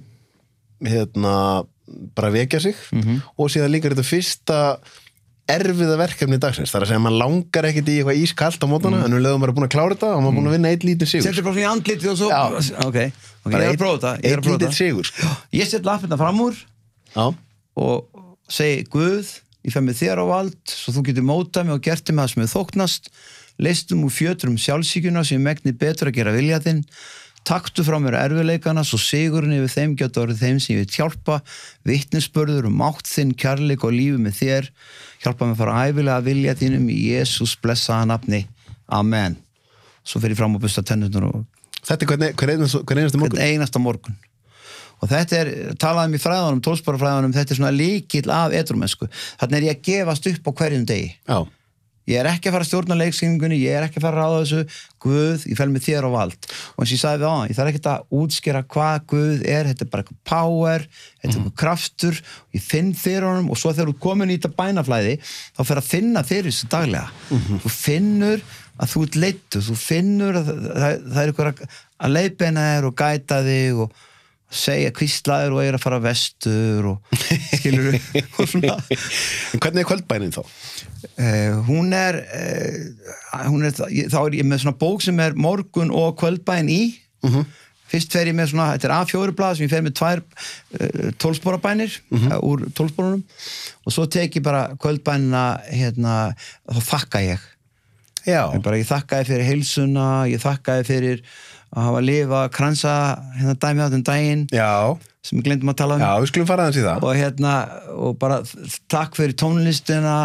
hérna bara vekja sig Mhm. og síðan líka er þetta fyrsta erfiða verkefni dagsins, þar að segja að maður langar ekkit í eitthvað ískalt á mótana, en við lögum bara búin að klára þetta og maður búin að vinna eitt lítið sigur Settur bara svona í andlitið og svo Já. Ok, ok, ég er að prófa þetta ég er prófa þetta. sigur sko. Ég set lappirna fram úr Já, og segi Guð, ég fæ með þér á vald svo þú getur mótað mig og gert mig það sem er þóknast. Leistum úr fjötrum sjálfsíkjuna sem megni betur að gera vilja þinn. Taktu frá mér erfiðleikana svo sigurinn yfir þeim getur orðið þeim sem ég vil hjálpa. Vittnesbörður um mátt þinn, kærleik og lífi með þér. Hjálpa mig að fara æfilega að vilja þínum. Í Jésús blessaða nafni. Amen. Svo fer ég fram og busta tennurnar og þetta er hvernig, hver einast, hver einasta morgun? Hvern einasta morgun. Og þetta er, talaðum í fræðanum tólsporafræðanum, þetta er svona líkill af etrumennsku, þannig er ég að gefast upp á hverjum degi, Já, ég er ekki að fara að stjórna leiksýningunni, ég er ekki að fara að ráða þessu. Guð, ég fel með þér á vald. Og eins og ég sagði við á ég þarf ekki að útskýra hvað Guð er, þetta er bara eitthvað power þetta er eitthvað kraftur. Ég finn fyrir honum og svo þegar þú komin í þetta bænaflæði þá fer að finna fyrir þessu daglega. Þú finnur að þú ert leittu, þú finnur að það, það, er ykkur að, leiðbeina þér og gæta þig og segja kvíslaður og er að fara vestur og (laughs) skilur og svona. Hvernig er kvöldbænin þá? Uh, hún er, uh, hún er þá er ég með svona bók sem er morgun og kvöldbæn í. Fyrst fer ég með svona, þetta er A4 blað sem ég fer með tvær uh, tólsporabænir uh, úr tólsporunum og svo tek ég bara kvöldbænina hérna, þá þakka ég ég, bara, ég þakka ég fyrir heilsuna ég þakka ég fyrir að hafa að lifa kransa hérna dæmi á þenn daginn. Já, sem ég glemdum að tala um. Já, við skulum fara aðeins í það. Og hérna og bara takk fyrir tónlistina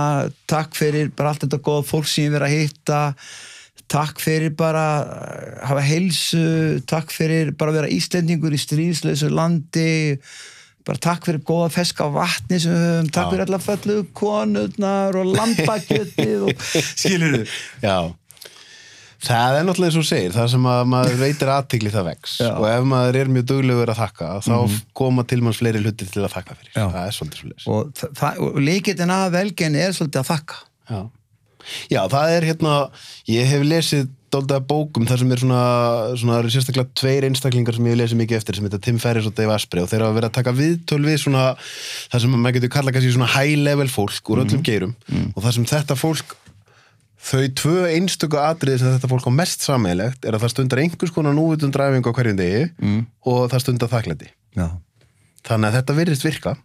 takk fyrir bara allt þetta góða fólk sem ég verið að hitta. Takk fyrir bara hafa heilsu takk fyrir bara vera Íslendingur í stríðslausu landi bara takk fyrir góða feska vatni sem við höfum, takk Já. fyrir alla föllu konurnar og lambakjötið og (laughs) skilur þú Já Það er náttúrulega eins og segir, það sem að maður veitir aðtigli það vex Já. og ef maður er mjög duglegur að þakka þá koma til manns fleiri hlutir til að þakka fyrir Já. það er svolítið svolítið og, og líkitin að velgeni er svolítið að þakka Já. Já, það er hérna ég hef lesið dólda bókum þar sem er svona, svona sérstaklega tveir einstaklingar sem ég hef lesið mikið eftir sem heita Tim Ferriss og Dave Asprey og þeir hafa verið að taka viðtöl við svona það sem maður getur kallað kannski svona high level fólk úr öllum geirum. Og það sem þetta fólk þau tvö einstöku atriði sem þetta fólk á mest sammeilegt er að það stundar einhvers konar núvitund dræfingu á hverjum degi mm. og það stundar þakklæti. Já. þannig að þetta virðist virka.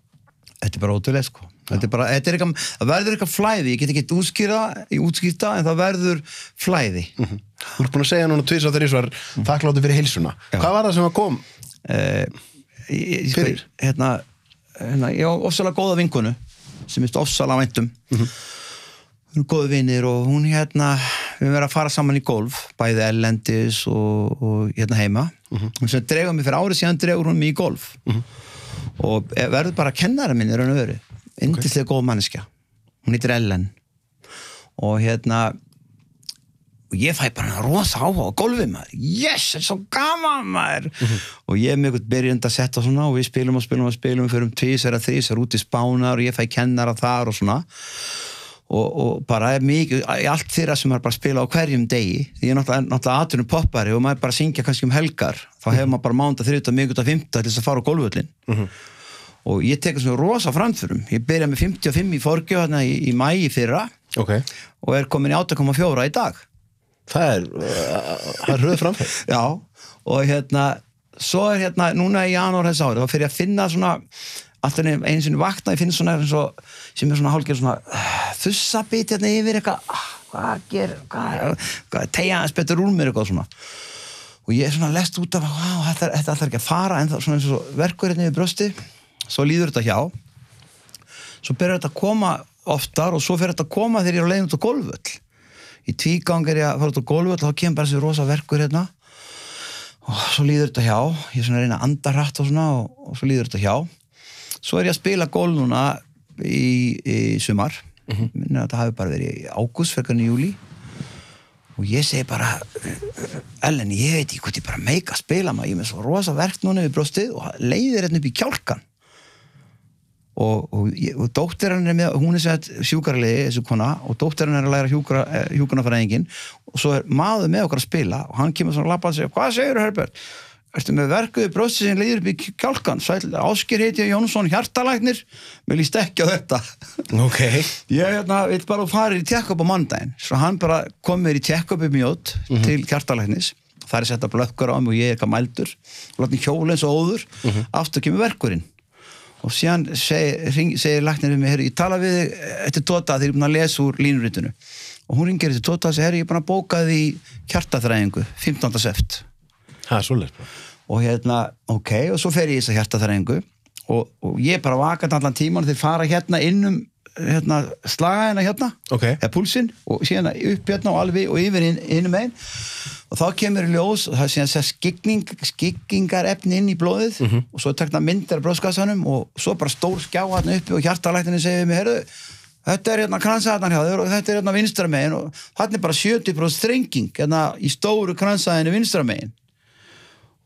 Þetta er bara ótrúlega sko. Þetta er bara, þetta er eitthvað, verður eitthvað flæði. Ég get ekki útskýra, útskýrta en það verður flæði Þú ert búin að segja núna tvís á þeirri svar þakkláttu fyrir heilsuna Já. Hvað var það sem að kom? uh, ég, ég, Fyrir? hérna, hérna, ég á ofsalega góða vinkonu sem er ofsalega væntum mm -hmm. hún er góði vinnir og hún hérna við verðum að fara saman í golf bæði ellendis og, og hérna heima mm -hmm. sem dregur mig fyrir árið síðan dregur hún mig í golf og verður bara kennara minn er hann öru indislega góð manneskja hún heitir Ellen og hérna og ég fæ bara rosa áhuga á golfi maður. Yes, þetta er svo gaman maður. Og ég er með eitthvað byrjandi að setja svona og við spilum og spilum og spilum fyrir um tvísar að þrísar út í spánar og ég fæ kennara þar og svona. Og, og bara er mikið í allt þeirra sem er bara að spila á hverjum degi því ég er náttúrulega, náttúrulega aðtunum poppari og maður bara syngja kannski um helgar þá hefur maður bara mánda þriðta, miðgut og fymta til þess að fara á golfvöllin og ég tek þessu rosa framförum. Ég byrja með 55 í forgjöfna í, í mæi fyrra. Ok. og er komin í 8,4 í dag Það er, uh, það er hröð framfæð. (laughs) já, og hérna svo er hérna, núna í janúar þess ári þá fyrir að finna svona alltaf einu sinni vakna, ég finn svona og, sem er svona hálfgerð svona uh, þussabit hérna yfir eitthvað ah, hvað ger, hvað, tegja aðeins betur úr mér eitthvað svona. Og ég er svona lest út af þetta, er- ætlar ekki að fara en það svona eins og verkur hérna yfir brösti svo líður þetta hjá. Svo byrjar þetta að koma oftar og svo fyrir þetta að koma þegar ég er á leiðin út á golfvöll í tvígang er ég að fara út á golfvöll þá kemur bara þessi rosa verkur hérna. Og svo líður þetta hjá. Ég er svona að reyna að anda hratt og svona og, og svo líður þetta hjá. Svo er ég að spila golf núna í, í sumar. Minna að þetta hafi bara verið í ágúst fyrir í júli og ég segi bara Ellen, ég veit ekki hvort ég bara meika að spila maður, ég er með svo rosa verk núna við brjóstið og leiðir hérna upp í kjálkan og, og, ég- og dóttir hann er með, hún er sett sjúkarlegi þessu kona og dóttir hann er að læra hjúkra, hjúkunarfræðingin og svo er maður með okkar að spila og hann kemur svona að lappa og segja, hvað segir Herbert? Ertu með verkuði brjóstið sem leiðir upp í kjálkan Ásker heiti ég Jónsson hjartalæknir. Mér líst ekki á þetta. Ok. (laughs) Ég hérna, vil bara fara í tjekkup á mandaginn svo hann bara kom mér í tjekkup í mjót til kjartalæknis það er sett að blökkar á mig og ég er eitthvað mældur. Og látt mér hjóla eins og óður aftur kemur verkurinn og síðan segir, segir læknir við mig herri, ég tala við þig eftir tóta þegar ég er búin að lesa úr línurritinu og hún ringir eftir tóta og segir herri, ég er búin að bóka því kjartaþræðingu 15. seft svolítið. og hérna, ok, og svo fer ég í þessa hjartaþræðingu og, og ég er bara vakant allan tíman þeir fara hérna inn hérna, slagæðina hérna Ok. eða púlsinn og síðan upp hérna og alveg og yfir inn, innum einn og þá kemur í ljós og það er síðan skikning, skikkingar efni inn í blóðið og svo tekna myndir af blóðskassanum og svo bara stór skjá hérna uppi og hjartalækninni segir við mig, heyrðu þetta er hérna kransaðarnar hjá þér og þetta er hérna vinstra megin og þarna er bara 70% strenging hérna í stóru kransaðinu vinstra megin.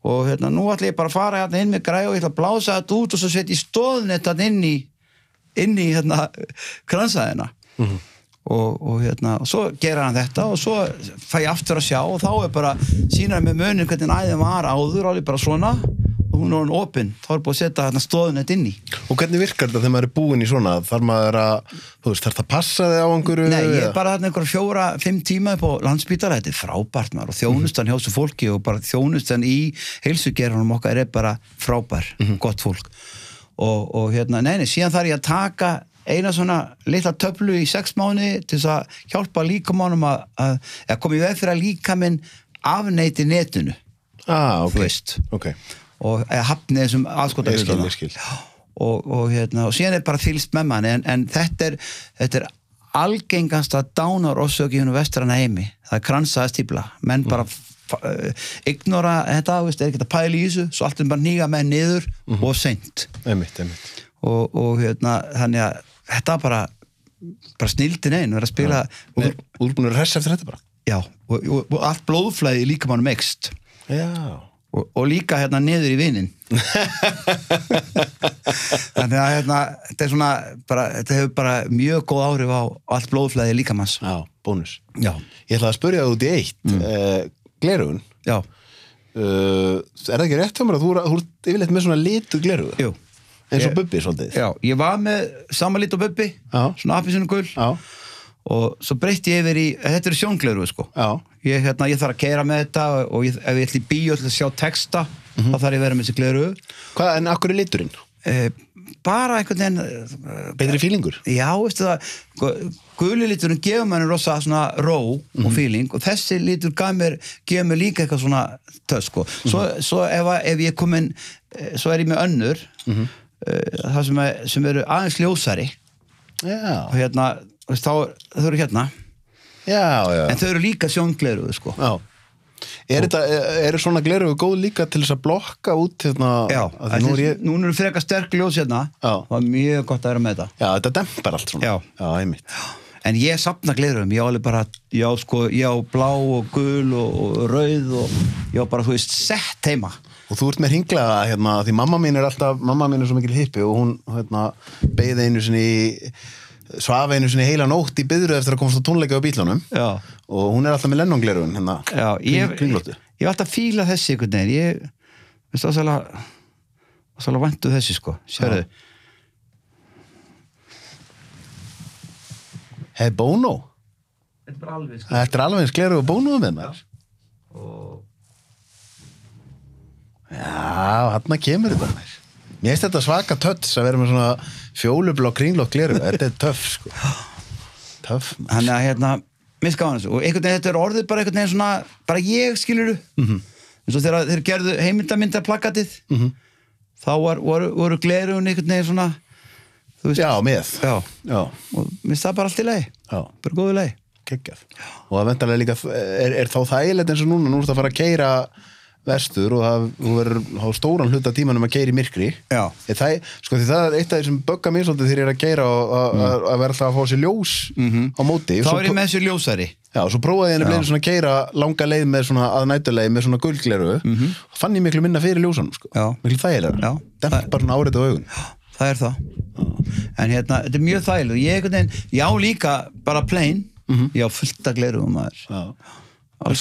Og hérna, nú ætla ég bara að fara hérna inn með græð og ég ætla að blása þetta út og svo setja ég stóðnett hérna inn í inn í hérna kransaðina og, og hérna og svo gera hann þetta og svo fæ ég aftur að sjá og þá er bara sínar með munin hvernig æðin var áður alveg bara svona. Og hún er orðin opinn þá er búið að setja hérna stóðnett inn í. Og hvernig virkar þetta þegar maður er búinn í svona? Þarf maður að, þú veist, þarf það að passa þig á einhverju? Nei, ég er bara þarna einhverja fjóra, fimm tíma upp á landsbítala, þetta er frábært maður og þjónustan hjá þessu fólki og bara þjónustan í heilsugerðunum okkar er bara frábær, gott fólk og, og hérna, neini, síðan þarf ég að taka eina svona litla töflu í sex mánu til þess að hjálpa líkamánum að, að, að koma í veg fyrir að líkaminn afneiti netinu, Ah, ok. þú veist Ok. og hafni þessum Ég skil, aðskotar ég skil. og, og, hérna, og síðan er bara fylgst með manni en, en þetta er, þetta er algengasta dánar orsök í húnu vestrana heimi það er kransaða stípla menn bara uh, ignora þetta, veist, er ekki að pæla í þessu svo allt er bara nýga með niður og seint Einmitt, einmitt. og, og hérna, þannig að þetta bara bara snildin einn, vera að spila Og þú þú ert búin að ressa eftir þetta bara? já, og, og, og allt blóðflæði líka mannum ekst Já. og, og líka hérna niður í vinin (laughs) þannig að hérna þetta er svona, bara, þetta hefur bara mjög góð áhrif á allt blóðflæði líkamanns Já, bónus. já, Ég ætlaði að spyrja það út í eitt. Mm. Glerugun, já, uh, er það ekki rétt hjá mér að þú, er- ert yfirleitt með svona litu glerugu? jú Eins og Ég- Bubbi svolítið? já, ég var með samanlít og bubbi Já. svona appisinu gul Já. og svo breytti ég yfir í, þetta eru sjóngleru sko Já. ég, hérna, ég þarf að keira með þetta og ég, ef ég ætla í bíó til að sjá texta Mhm. þá þarf ég að vera með þessi gleru Hvað, en akkur er liturinn? eh, bara einhvern veginn eh, Betri fílingur? Já, veistu það, guli liturinn gefur manni rosa svona ró og feeling og þessi litur mér, gefur mér líka eitthvað svona tösk, sko. Svo, svo ef, ef ég er komin, eh, svo er ég með önnur, mm það sem, er, sem eru aðeins ljósari Já. og hérna, þá, þau eru hérna, Já, já. en þau eru líka sjóngleru, sko. Já. Er, þetta, svona glerugu góð líka til þess að blokka út hérna? Já, nú er ég, núna eru frekar sterk ljós hérna, Já. það er mjög gott að vera með þetta. já, þetta dempar allt svona. Já. Já, einmitt. en ég sapna glerum, ég á alveg bara ég á sko, ég á blá og gul og, og rauð og ég á bara, þú veist, sett heima Og þú ert með hringlega hérna, því mamma mín er alltaf, mamma mín er svo mikil hippi og hún hérna, beigði einu sinni í, svaf einu sinni heila nótt í byðru eftir að komast á tónleika á bílunum Já. og hún er alltaf með lennonglerun hérna, Já, ég, kring- kringlóttu. ég, ég hef alltaf fílað þessi einhvern veginn, ég veist það svolítið svolítið vantu þessi sko, sérðu Hei, Bono? Þetta er alveg sko Þetta er alveg eins gleru og Bono með maður. og Já, hann kemur þetta maður. Mér finnst þetta svaka tötts að vera með svona fjólublá kringlótt gleru. Þetta er töff, sko. Töff, hann að hérna, minnst gáðan þessu og einhvern veginn þetta er orðið bara einhvern veginn svona bara ég skiluru mm -hmm. eins og þegar þeir gerðu heimildamindar plakatið -hmm. þá var, voru, voru glerun einhvern veginn svona þú veist, Já, með. já. Já, og minnst það bara allt í lagi já. bara góðu lagi geggjað og það vendarlega líka er, er þá þægilegt eins og núna nú vestur og það þú verður á stóran hluta tímanum að í myrkri. Já. er það, sko því það er eitt af því sem bögga mér svolítið þegar ég er að keira og að- vera alltaf að fá sér ljós á móti. Þá er ég með þessu ljósari. Já, svo prófaði ég henni svona að keira langa leið með svona að nætuleið með svona gullgleru. Og fann ég miklu minna fyrir ljósanum sko. Já. miklu þægilega, Já. dempar svona árið á augun. Það er það. En hérna, þetta er mjög þægileg ég, ég á líka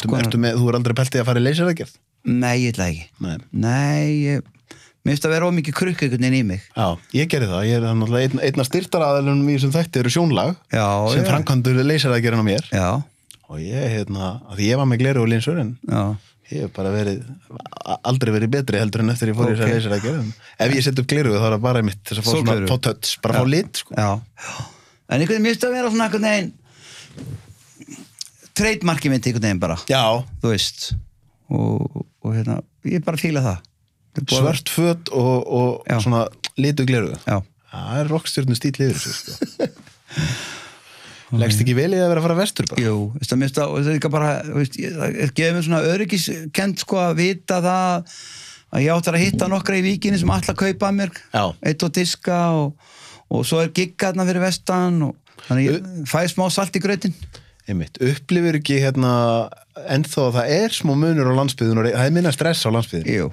konar. ertu með, þú er aldrei peltið að fara í leyseraðgerð nei, ég ætla ekki. Nei. nei, ég, mér finnst að vera ómikið krukk einhvern veginn í mig. Já, ég gerði það, ég er þannig að einn, einn af styrtaraðalunum í þessum þætti eru sjónlag Já, sem já. framkvæmdur leyseraðgerðin á mér. Já, og ég, hérna, að ég var með gleru og linsur en já, ég hef bara verið aldrei verið betri heldur en eftir ég fór í þess Ok. að leyseraðgerð ef ég set upp gleru þá er það bara mitt þess að fá svona, Sólgleru. fá töts, bara fá lit sko. já. En einhvern veginn, mér finnst að vera svona einhvern veginn treytmarki mitt einhvern veginn bara. Já, þú veist. Og, og hérna, ég bara fíla það Þetta er búið að- svört föt og, og svona litu gleru já, Það er rockstjörnu stíl þessu sko. (laughs) Leggst ekki vel í að vera að fara vestur bara? jú, það, mér finnst að það er líka bara, það gefur mér svona öryggiskend sko að vita það að ég áttar að hitta nokkra í víkinni sem að kaupa að mér Já. eitt og diska og, og svo er giggarna fyrir vestan og þannig ég fæ smá salt í grötin Einmitt, upplifir ekki hérna ennþá að það er smá munur á landsbyðun og það er minna stress á landsbyðun Jú,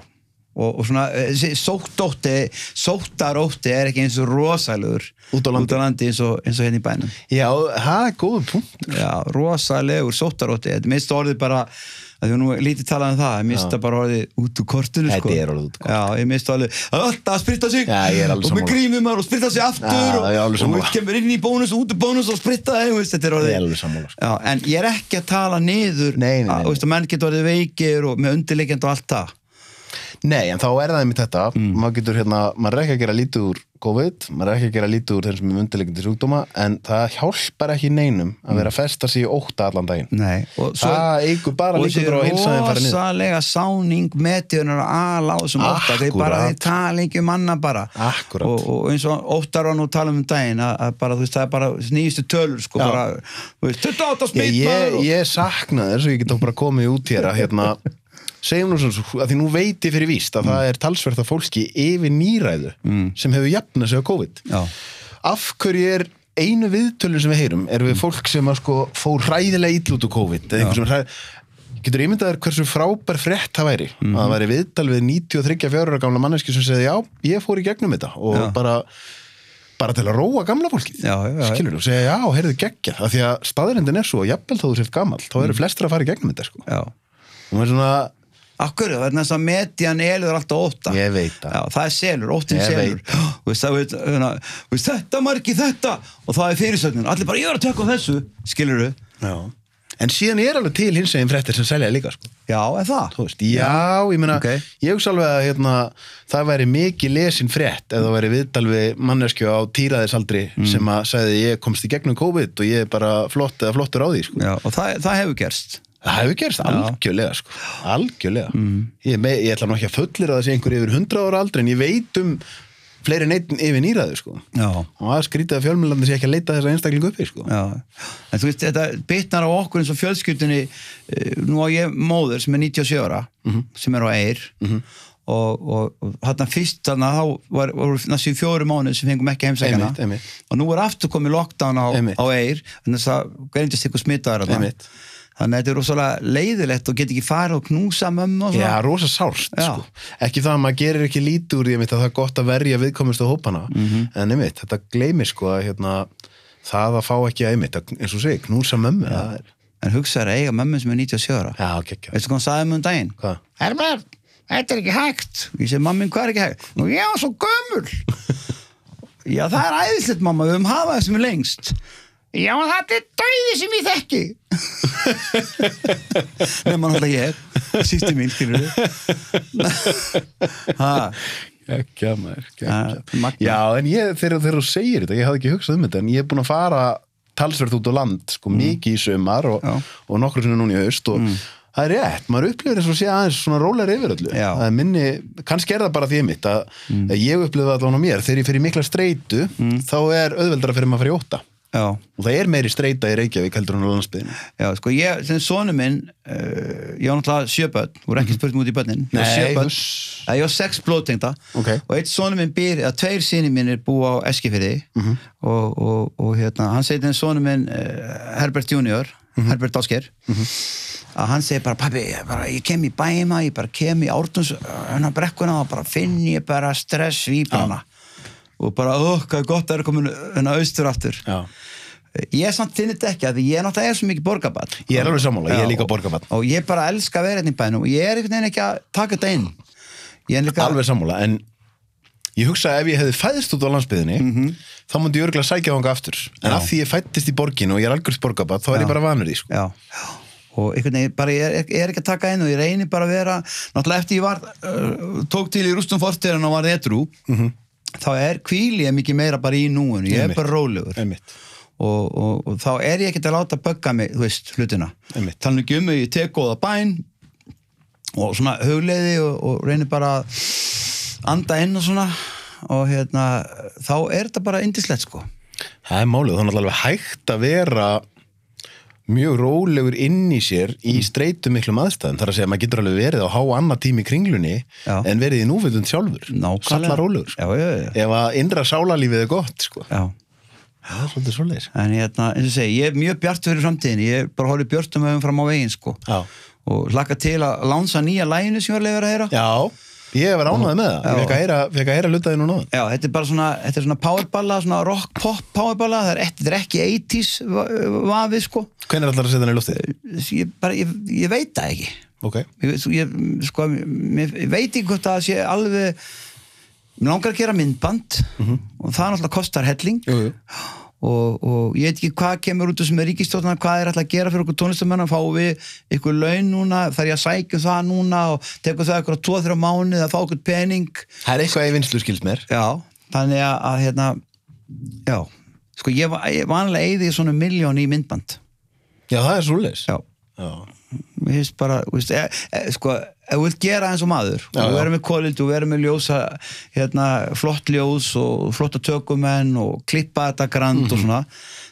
og, og svona eh, sóttótti, sóttarótti er ekki eins og rosalegur Út á landi. landi eins, og, eins og hérna í bænum. Já, það er góð punkt Já, rosalegur sóttarótti. Þetta minnst orðið bara að því nú lítið talað um það, ég minnst það bara orðið út úr kortinu Þetta sko. er orðið út úr kortinu. Já, ég minnst orðið alltaf að spritta sig Já, ég er alveg og með grímum og spritta sig aftur Já, og, er alveg og kemur inn í bónus og út úr bónus og spritta veist, þetta er orðið Ég er alveg sko. Já, en ég er ekki að tala niður Nei, nei, nei, að, að menn getur orðið veikir og með undirleikjandi og allt það Nei, en þá er það einmitt þetta. Mm. maður getur hérna, maður er ekki að gera lítið úr COVID, maður er ekki að gera lítið úr þeim sem er undirleikandi sjúkdóma, en það hjálpar ekki neinum að vera að festa sig í óta allan daginn. Nei, og svo Það eykur bara og líkur á að heilsa þeim fara niður. rosalega sáning metíunar að þessum ótta. Þeir bara, þeir tala ekki um manna bara. Akkúrat. og, og eins og óttar var nú að tala um daginn að, bara, þú veist, það er bara nýjustu tölur sko, Já. bara, þú veist, 28 ég, smitt ég, og- ég sakna þess og ég get þá bara komið út hér að hérna (laughs) segjum nú svona, að því nú veit ég fyrir víst að það er talsvert af fólki yfir nýræðu sem hefur jafnað sig á COVID. Já. af hverju er einu viðtölun sem við heyrum er við fólk sem að sko fór hræðilega illa út úr COVID eða einhver sem hræð getur ímyndaðar hversu frábær frétt það væri? Að það væri viðtal við 93 ára gamla manneski sem segði já, ég fór í gegnum þetta. Og Já. bara bara til að róa gamla fólkið. Já, já, já. skilur og segja já, heyrðu geggja af því að staðrindin er svo, jafnvel þá þú sért gamall þá eru flestir að fara í gegnum þetta sko. Og maður er svona, Akkur, það er næst að median elur alltaf ótta Ég veit það. Já, það er selur, óttin Ég selur veit (gasps) veit, hérna, þetta margi þetta og það er fyrirsögnin, allir bara ég er að tekka á þessu skilur þú? já en síðan er alveg til hins eginn fréttir sem selja líka sko. Já, er það? Þú veist, já, ég meina Ok. ég hugsa alveg að hérna, það væri mikið lesin frétt ef það væri viðtal við manneskju á týraðisaldri Mm. sem að segði ég komst í gegnum COVID og ég er bara flott eða flottur á því sko. Já, og það, það hefur gerst það hefur gerst algjörlega sko. algjörlega ég, me, ég ætla nú ekki að fullir að það sé einhver yfir 100 ára aldri en ég veit um fleiri neitt yfir nýraðu sko. Já, og það skrítið að fjölmjölandi sé ekki að leita þessa einstaklingu uppi sko. já En þú veist, þetta bitnar á okkur eins og fjölskyldunni eh, nú á ég móður sem er 97 ára sem er á Eir og, og, og þarna fyrst þarna þá var, voru næstu fjóru mánuð sem fengum ekki heimsækjana Einmitt, einmitt. og nú er aftur komið lockdown á, á eir þannig að það greindist ykkur. Einmitt. Þannig að þetta er rosalega leiðilegt og get ekki farið og knúsa mömmu og Já, svona rosa sárt, Já. sko. Ekki það að maður gerir ekki lítið úr því einmitt, að það er gott að verja viðkomustu hópana. Mhm. En einmitt, þetta gleymir sko að hérna, það að fá ekki að einmitt, eins og segi, knúsa mömmu. er- en hugsaður að eiga mömmu sem er 97 ára Já, gekkja. veistu hvað hann sagði mér um daginn? Hvað? Herbert, þetta er ekki hægt ég segi, mammin, hvað er ekki hægt? Nú, já, svo gömul (laughs) já, það er æðislegt, mamma, við höfum hafað þessum lengst já, þetta er dæði sem ég þekki. (laughs) Nema náttúrulega ég sýsti mín, skilur (laughs) Gekkja, maður, magna. Já, en ég, þegar, þú segir þetta, ég hafði ekki hugsað um þetta, en ég er búin að fara talsverð út á land, sko, mikið í sumar og, og nokkur sinni núna í haust og það er rétt, maður upplifir þess að sé aðeins svona rólega yfir öllu. Það er minni, kannski er það bara því mitt að, að ég upplifið allan á mér, þegar ég fyrir mikla streitu, þá er auðveldara fyrir maður að fara í ótta. Já, Og það er meiri streita í Reykjavík heldur en á landsbyðinu. já, sko, ég, sem sonu minn uh, ég var náttúrulega sjöböld voru ekki spurt út í börnin. Nei, þú- Nei, ég var sex blóðtengda. Ok. og eitt sonu minn býr, eða tveir síni minn er búa á Eskifirði. Mhm. og, og, og hérna, hann segir til sonu minn uh, Herbert Junior, Mhm. Herbert Ásker að hann segir bara, pabbi, ég, bara, ég kem í bæma, ég bara kem í ártuns hennar brekkuna og bara finn ég bara stress víbrana og bara, oh, hvað er gott að það er komin hennar austur aftur Já. ég samt finn þetta ekki að ég náttúrulega er svo mikið borgabann Ég er alveg sammála, ég er líka borgarbarn. og ég bara elska að vera hérna í bænum og ég er einhvern veginn ekki að taka þetta inn ég er líka Alveg sammála, en ég hugsa að ef ég hefði fæðist út á landsbyðinni þá myndi ég örgulega sækja þanga aftur en Já. af því ég fættist í borginu og ég er algjörst borgabad þá er Já. ég bara vanur því sko. og einhvern veginn bara ég er, ég er ekki að taka inn og ég reynir bara að vera náttúrulega eftir ég var uh, tók til í rústum forstyrinn og var etru þá er kvíli ég mikið meira bara í núinu ég er bara rólegur. Og, og, og þá er ég ekkert að láta bögga mig, þú veist, hlutina. Þannig ekki um mig, ég tek góða bæn og svona hugleiði og, og reynir bara að anda inn og svona. Og hérna, þá er þetta bara indislegt sko. Það er málið, þannig alveg hægt að vera mjög rólegur inn í sér í streitu miklum aðstæðum. Þar að segja að maður getur alveg verið á há annað tími í kringlunni Já. en verið í núvitund sjálfur. Salla rólegur sko. já, ef að innra sálarlífið er gott sko. já. er svolítið svoleiðis. En hérna, eins og segi, ég er mjög bjart fyrir framtíðin ég er bara horfið björtum öfum fram á veginn sko. Og hlakka til að lánsa nýja læginu sem ég var leiður að heyra. Já, ég var ánægð með það. Ég fekk að heyra, að lutaði núna. Já, þetta er bara svona, þetta er svona powerballa, svona rock pop powerballa, það er, þetta er ekki 80s va- vafið sko. Hvenær ætlar að setja hann í loftið? ég, bara, ég, ég veit það ekki. Ok, ég, ég, sko, ég, ég veit ekki hvort það sé alveg mér langar að gera myndband og það náttúrulega kostar helling. Jú, jú. Og, og ég veit ekki hvað kemur út sem er ríkistjóðna, hvað er alltaf að gera fyrir okkur tónlistamenn fáum við ykkur laun núna? Þarf ég að sækja um það núna og tekur það ykkur á 2-3 mánuð að fá okkur pening? Það er eitthvað í vinslu skils mér. Já, þannig að, að hérna já, sko ég, ég vanlega eigði svona miljón í myndband. Já, það er svoleiðis. Já, Já. Mér finnst bara veist, e, e, sko, ef þú vilt gera eins og maður Já, og já. vera með kólild og vera með ljósa hérna, flott ljós og flotta tökumenn og klippa þetta grand Mhm. og svona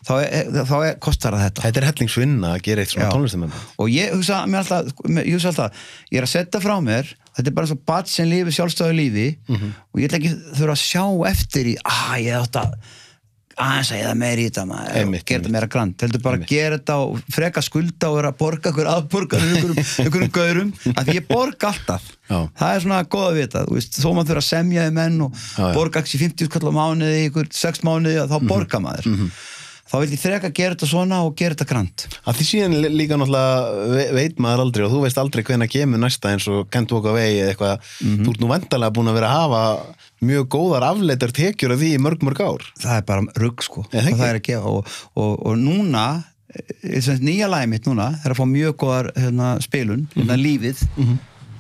þá, er, þá er, kostar það þetta Þetta er hellingsvinna að gera eitt svona Já. tónlistamenn og ég hugsa, alltaf, ég hugsa alltaf ég er að setja frá mér þetta er bara svo bat sem lifi sjálfstæðu lífi Mhm. og ég ætla ekki þurfa að sjá eftir í að ég átt að aðeins að eða meira í þetta maður, og gera þetta meira grand. Heldur bara að gera þetta og freka skulda og vera að borga ykkur aðborgar ykkurum, ykkurum (laughs) gaurum, af því ég borga alltaf. Já. það er svona góð að vita þú veist, þó maður þurfa að semja um menn og Já, já. borga ekki 50 skall á mánuði ykkur 6 mánuði, þá Mhm. borga maður. Þá vil ég freka að gera þetta svona og gera þetta grand. Að því síðan lí- líka náttúrulega ve- veit maður aldrei og þú veist aldrei hvenær kemur næsta eins og Kent Walk Away eða eitthvað. Mhm. þú ert nú vendalega mjög góðar afleitar tekjur af því í mörg mörg ár. Það er bara rugg sko. Er það og það er og, og, og núna eh, nýja lagi mitt núna er að fá mjög góðar hérna, spilun hérna lífið.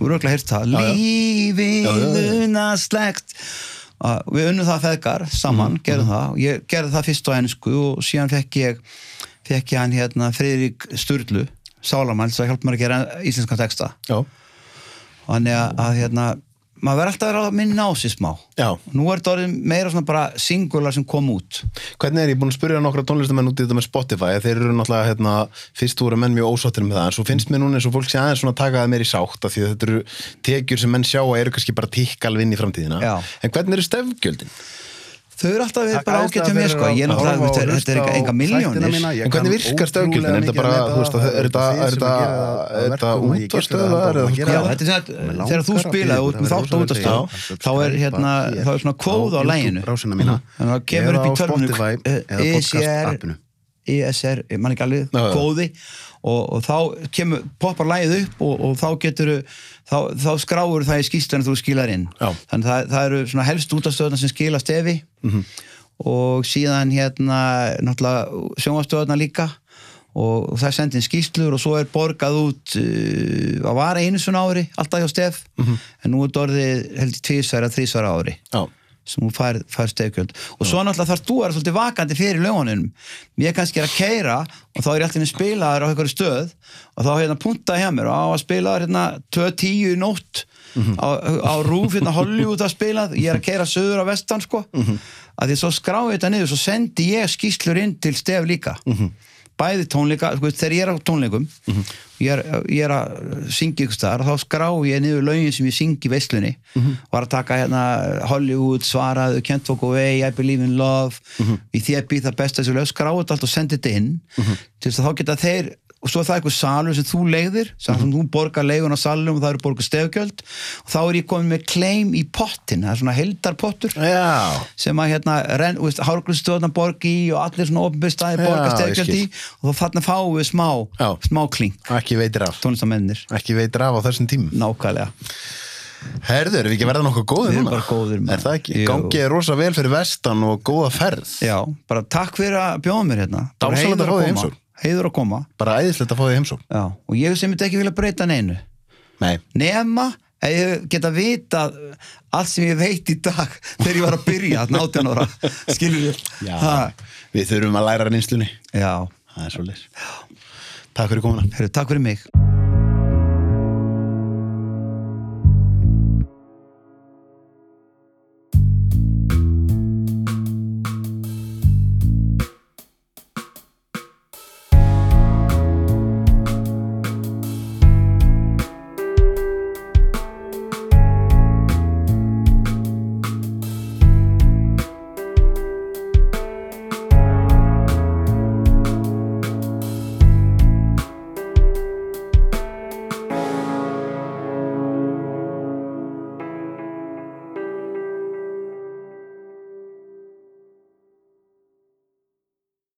Heyrt það. Mhm. Já, já. lífið já. unaslegt og við unnum það feðgar saman, Mhm, gerðum það. Og ég gerði það fyrst á ennsku og síðan fekk ég fekk ég hann hérna Friðrik Sturlu Sálamann sem hjálp mér að gera íslenskan texta. Já, þannig að, að hérna maður verður alltaf að minna á sig smá Já. nú er þetta orðið meira svona bara singular sem kom út Hvernig er ég búin að spyrja nokkra tónlistamenn út í þetta með Spotify þeir eru náttúrulega, hérna, fyrst voru menn mjög ósáttir með það, en svo finnst mér núna eins og fólk sé aðeins svona að taka það meir í sátt af því að þetta eru tekjur sem menn sjá að eru kannski bara tikkalv inn í framtíðina Já. en hvernig eru stefgjöldin? Þau eru alltaf verið bara ágætt hjá mér sko. ég er náttúrulega, þetta er- á enga miljónir En hvernig virkar stefgjöldin? Er þetta bara, þú veist, á- er þetta- á því er sem þetta- er er sagt, þegar þú spilaði út með þátt á útastöð þá er hérna, þá er svona kvóð á læginu rásina mína. Þannig að það kemur upp í tölvunni Spotify eða podcast ECR appinu ESR, ég man ekki alveg, Já, já. kvóði og, og þá kemur, poppar lægið upp og, og þá getur þá, þá skráur það í skýslan þú skilar inn Já. þannig að það, það eru svona helst útastöðuna sem skila stefi Mhm. og síðan hérna náttúrulega sjónvastöðuna líka og það er sendin skýslur og svo er borgað út uh, að vara einu svona ári alltaf hjá stef Mhm. en nú er þetta orðið heldur tvísar að þrísar ári Já, sem hún fær, fær stefgjöld og svo náttúrulega þarf þú að vera svolítið vakandi fyrir lögunum. Ég kannski er að keira og þá er ég alltaf að spila þær á einhverju stöð og þá hérna punta hjá mér og á að spila þær hérna 2.10 í nótt á, á rúf hérna Hollywood að spila. Ég er að keira söður á vestan sko. Að því svo skrái þetta niður svo sendi ég skýslur inn til stef líka bæði tónleika, sko, þegar ég er á tónleikum ég, er, ég er að syngja ykkur staðar þá skrá ég niður lögin sem ég syngi í veislunni. Var að taka hérna Hollywood, svaraðu, Can't Walk Away I Believe in Love í því að býð það besta þessu lög, skrá þetta allt og sendi þetta inn. Til þess að þá geta þeir og svo er það eitthvað salur sem þú leiðir sem mm þú borgar leigun á salum og það eru borgar stefgjöld. Og þá er ég komin með claim í pottin, það er svona heldarpottur já, sem að hérna hárgrunnstöðna borgi í og allir svona ofnbyrstaði borga Já, ég stefgjöld í. og þá þarna fáum við smá, Já. smá kling ekki veitir af. Ekki veitir af á þessum tímum. Nákvæmlega. Herður, við ekki verða nokkuð góðir Við erum núna? bara góðir, maður. Er það ekki? Gangið er rosa vel fyrir vestan og góða ferð. Já, bara takk fyrir að bjóða mér hérna. Bara Dásamlegt að heiður heiður að koma. Bara æðislegt að fá því heimsók já. og ég sem þetta ekki vilja breyta neinu. Nei, nema að ég geta vita allt sem ég veit í dag (laughs) þegar ég var að byrja, 18 ára. (laughs) Skilur við já, við þurfum að læra reynslunni. Já. Það er svo leys Takk fyrir komuna. Heru, takk fyrir mig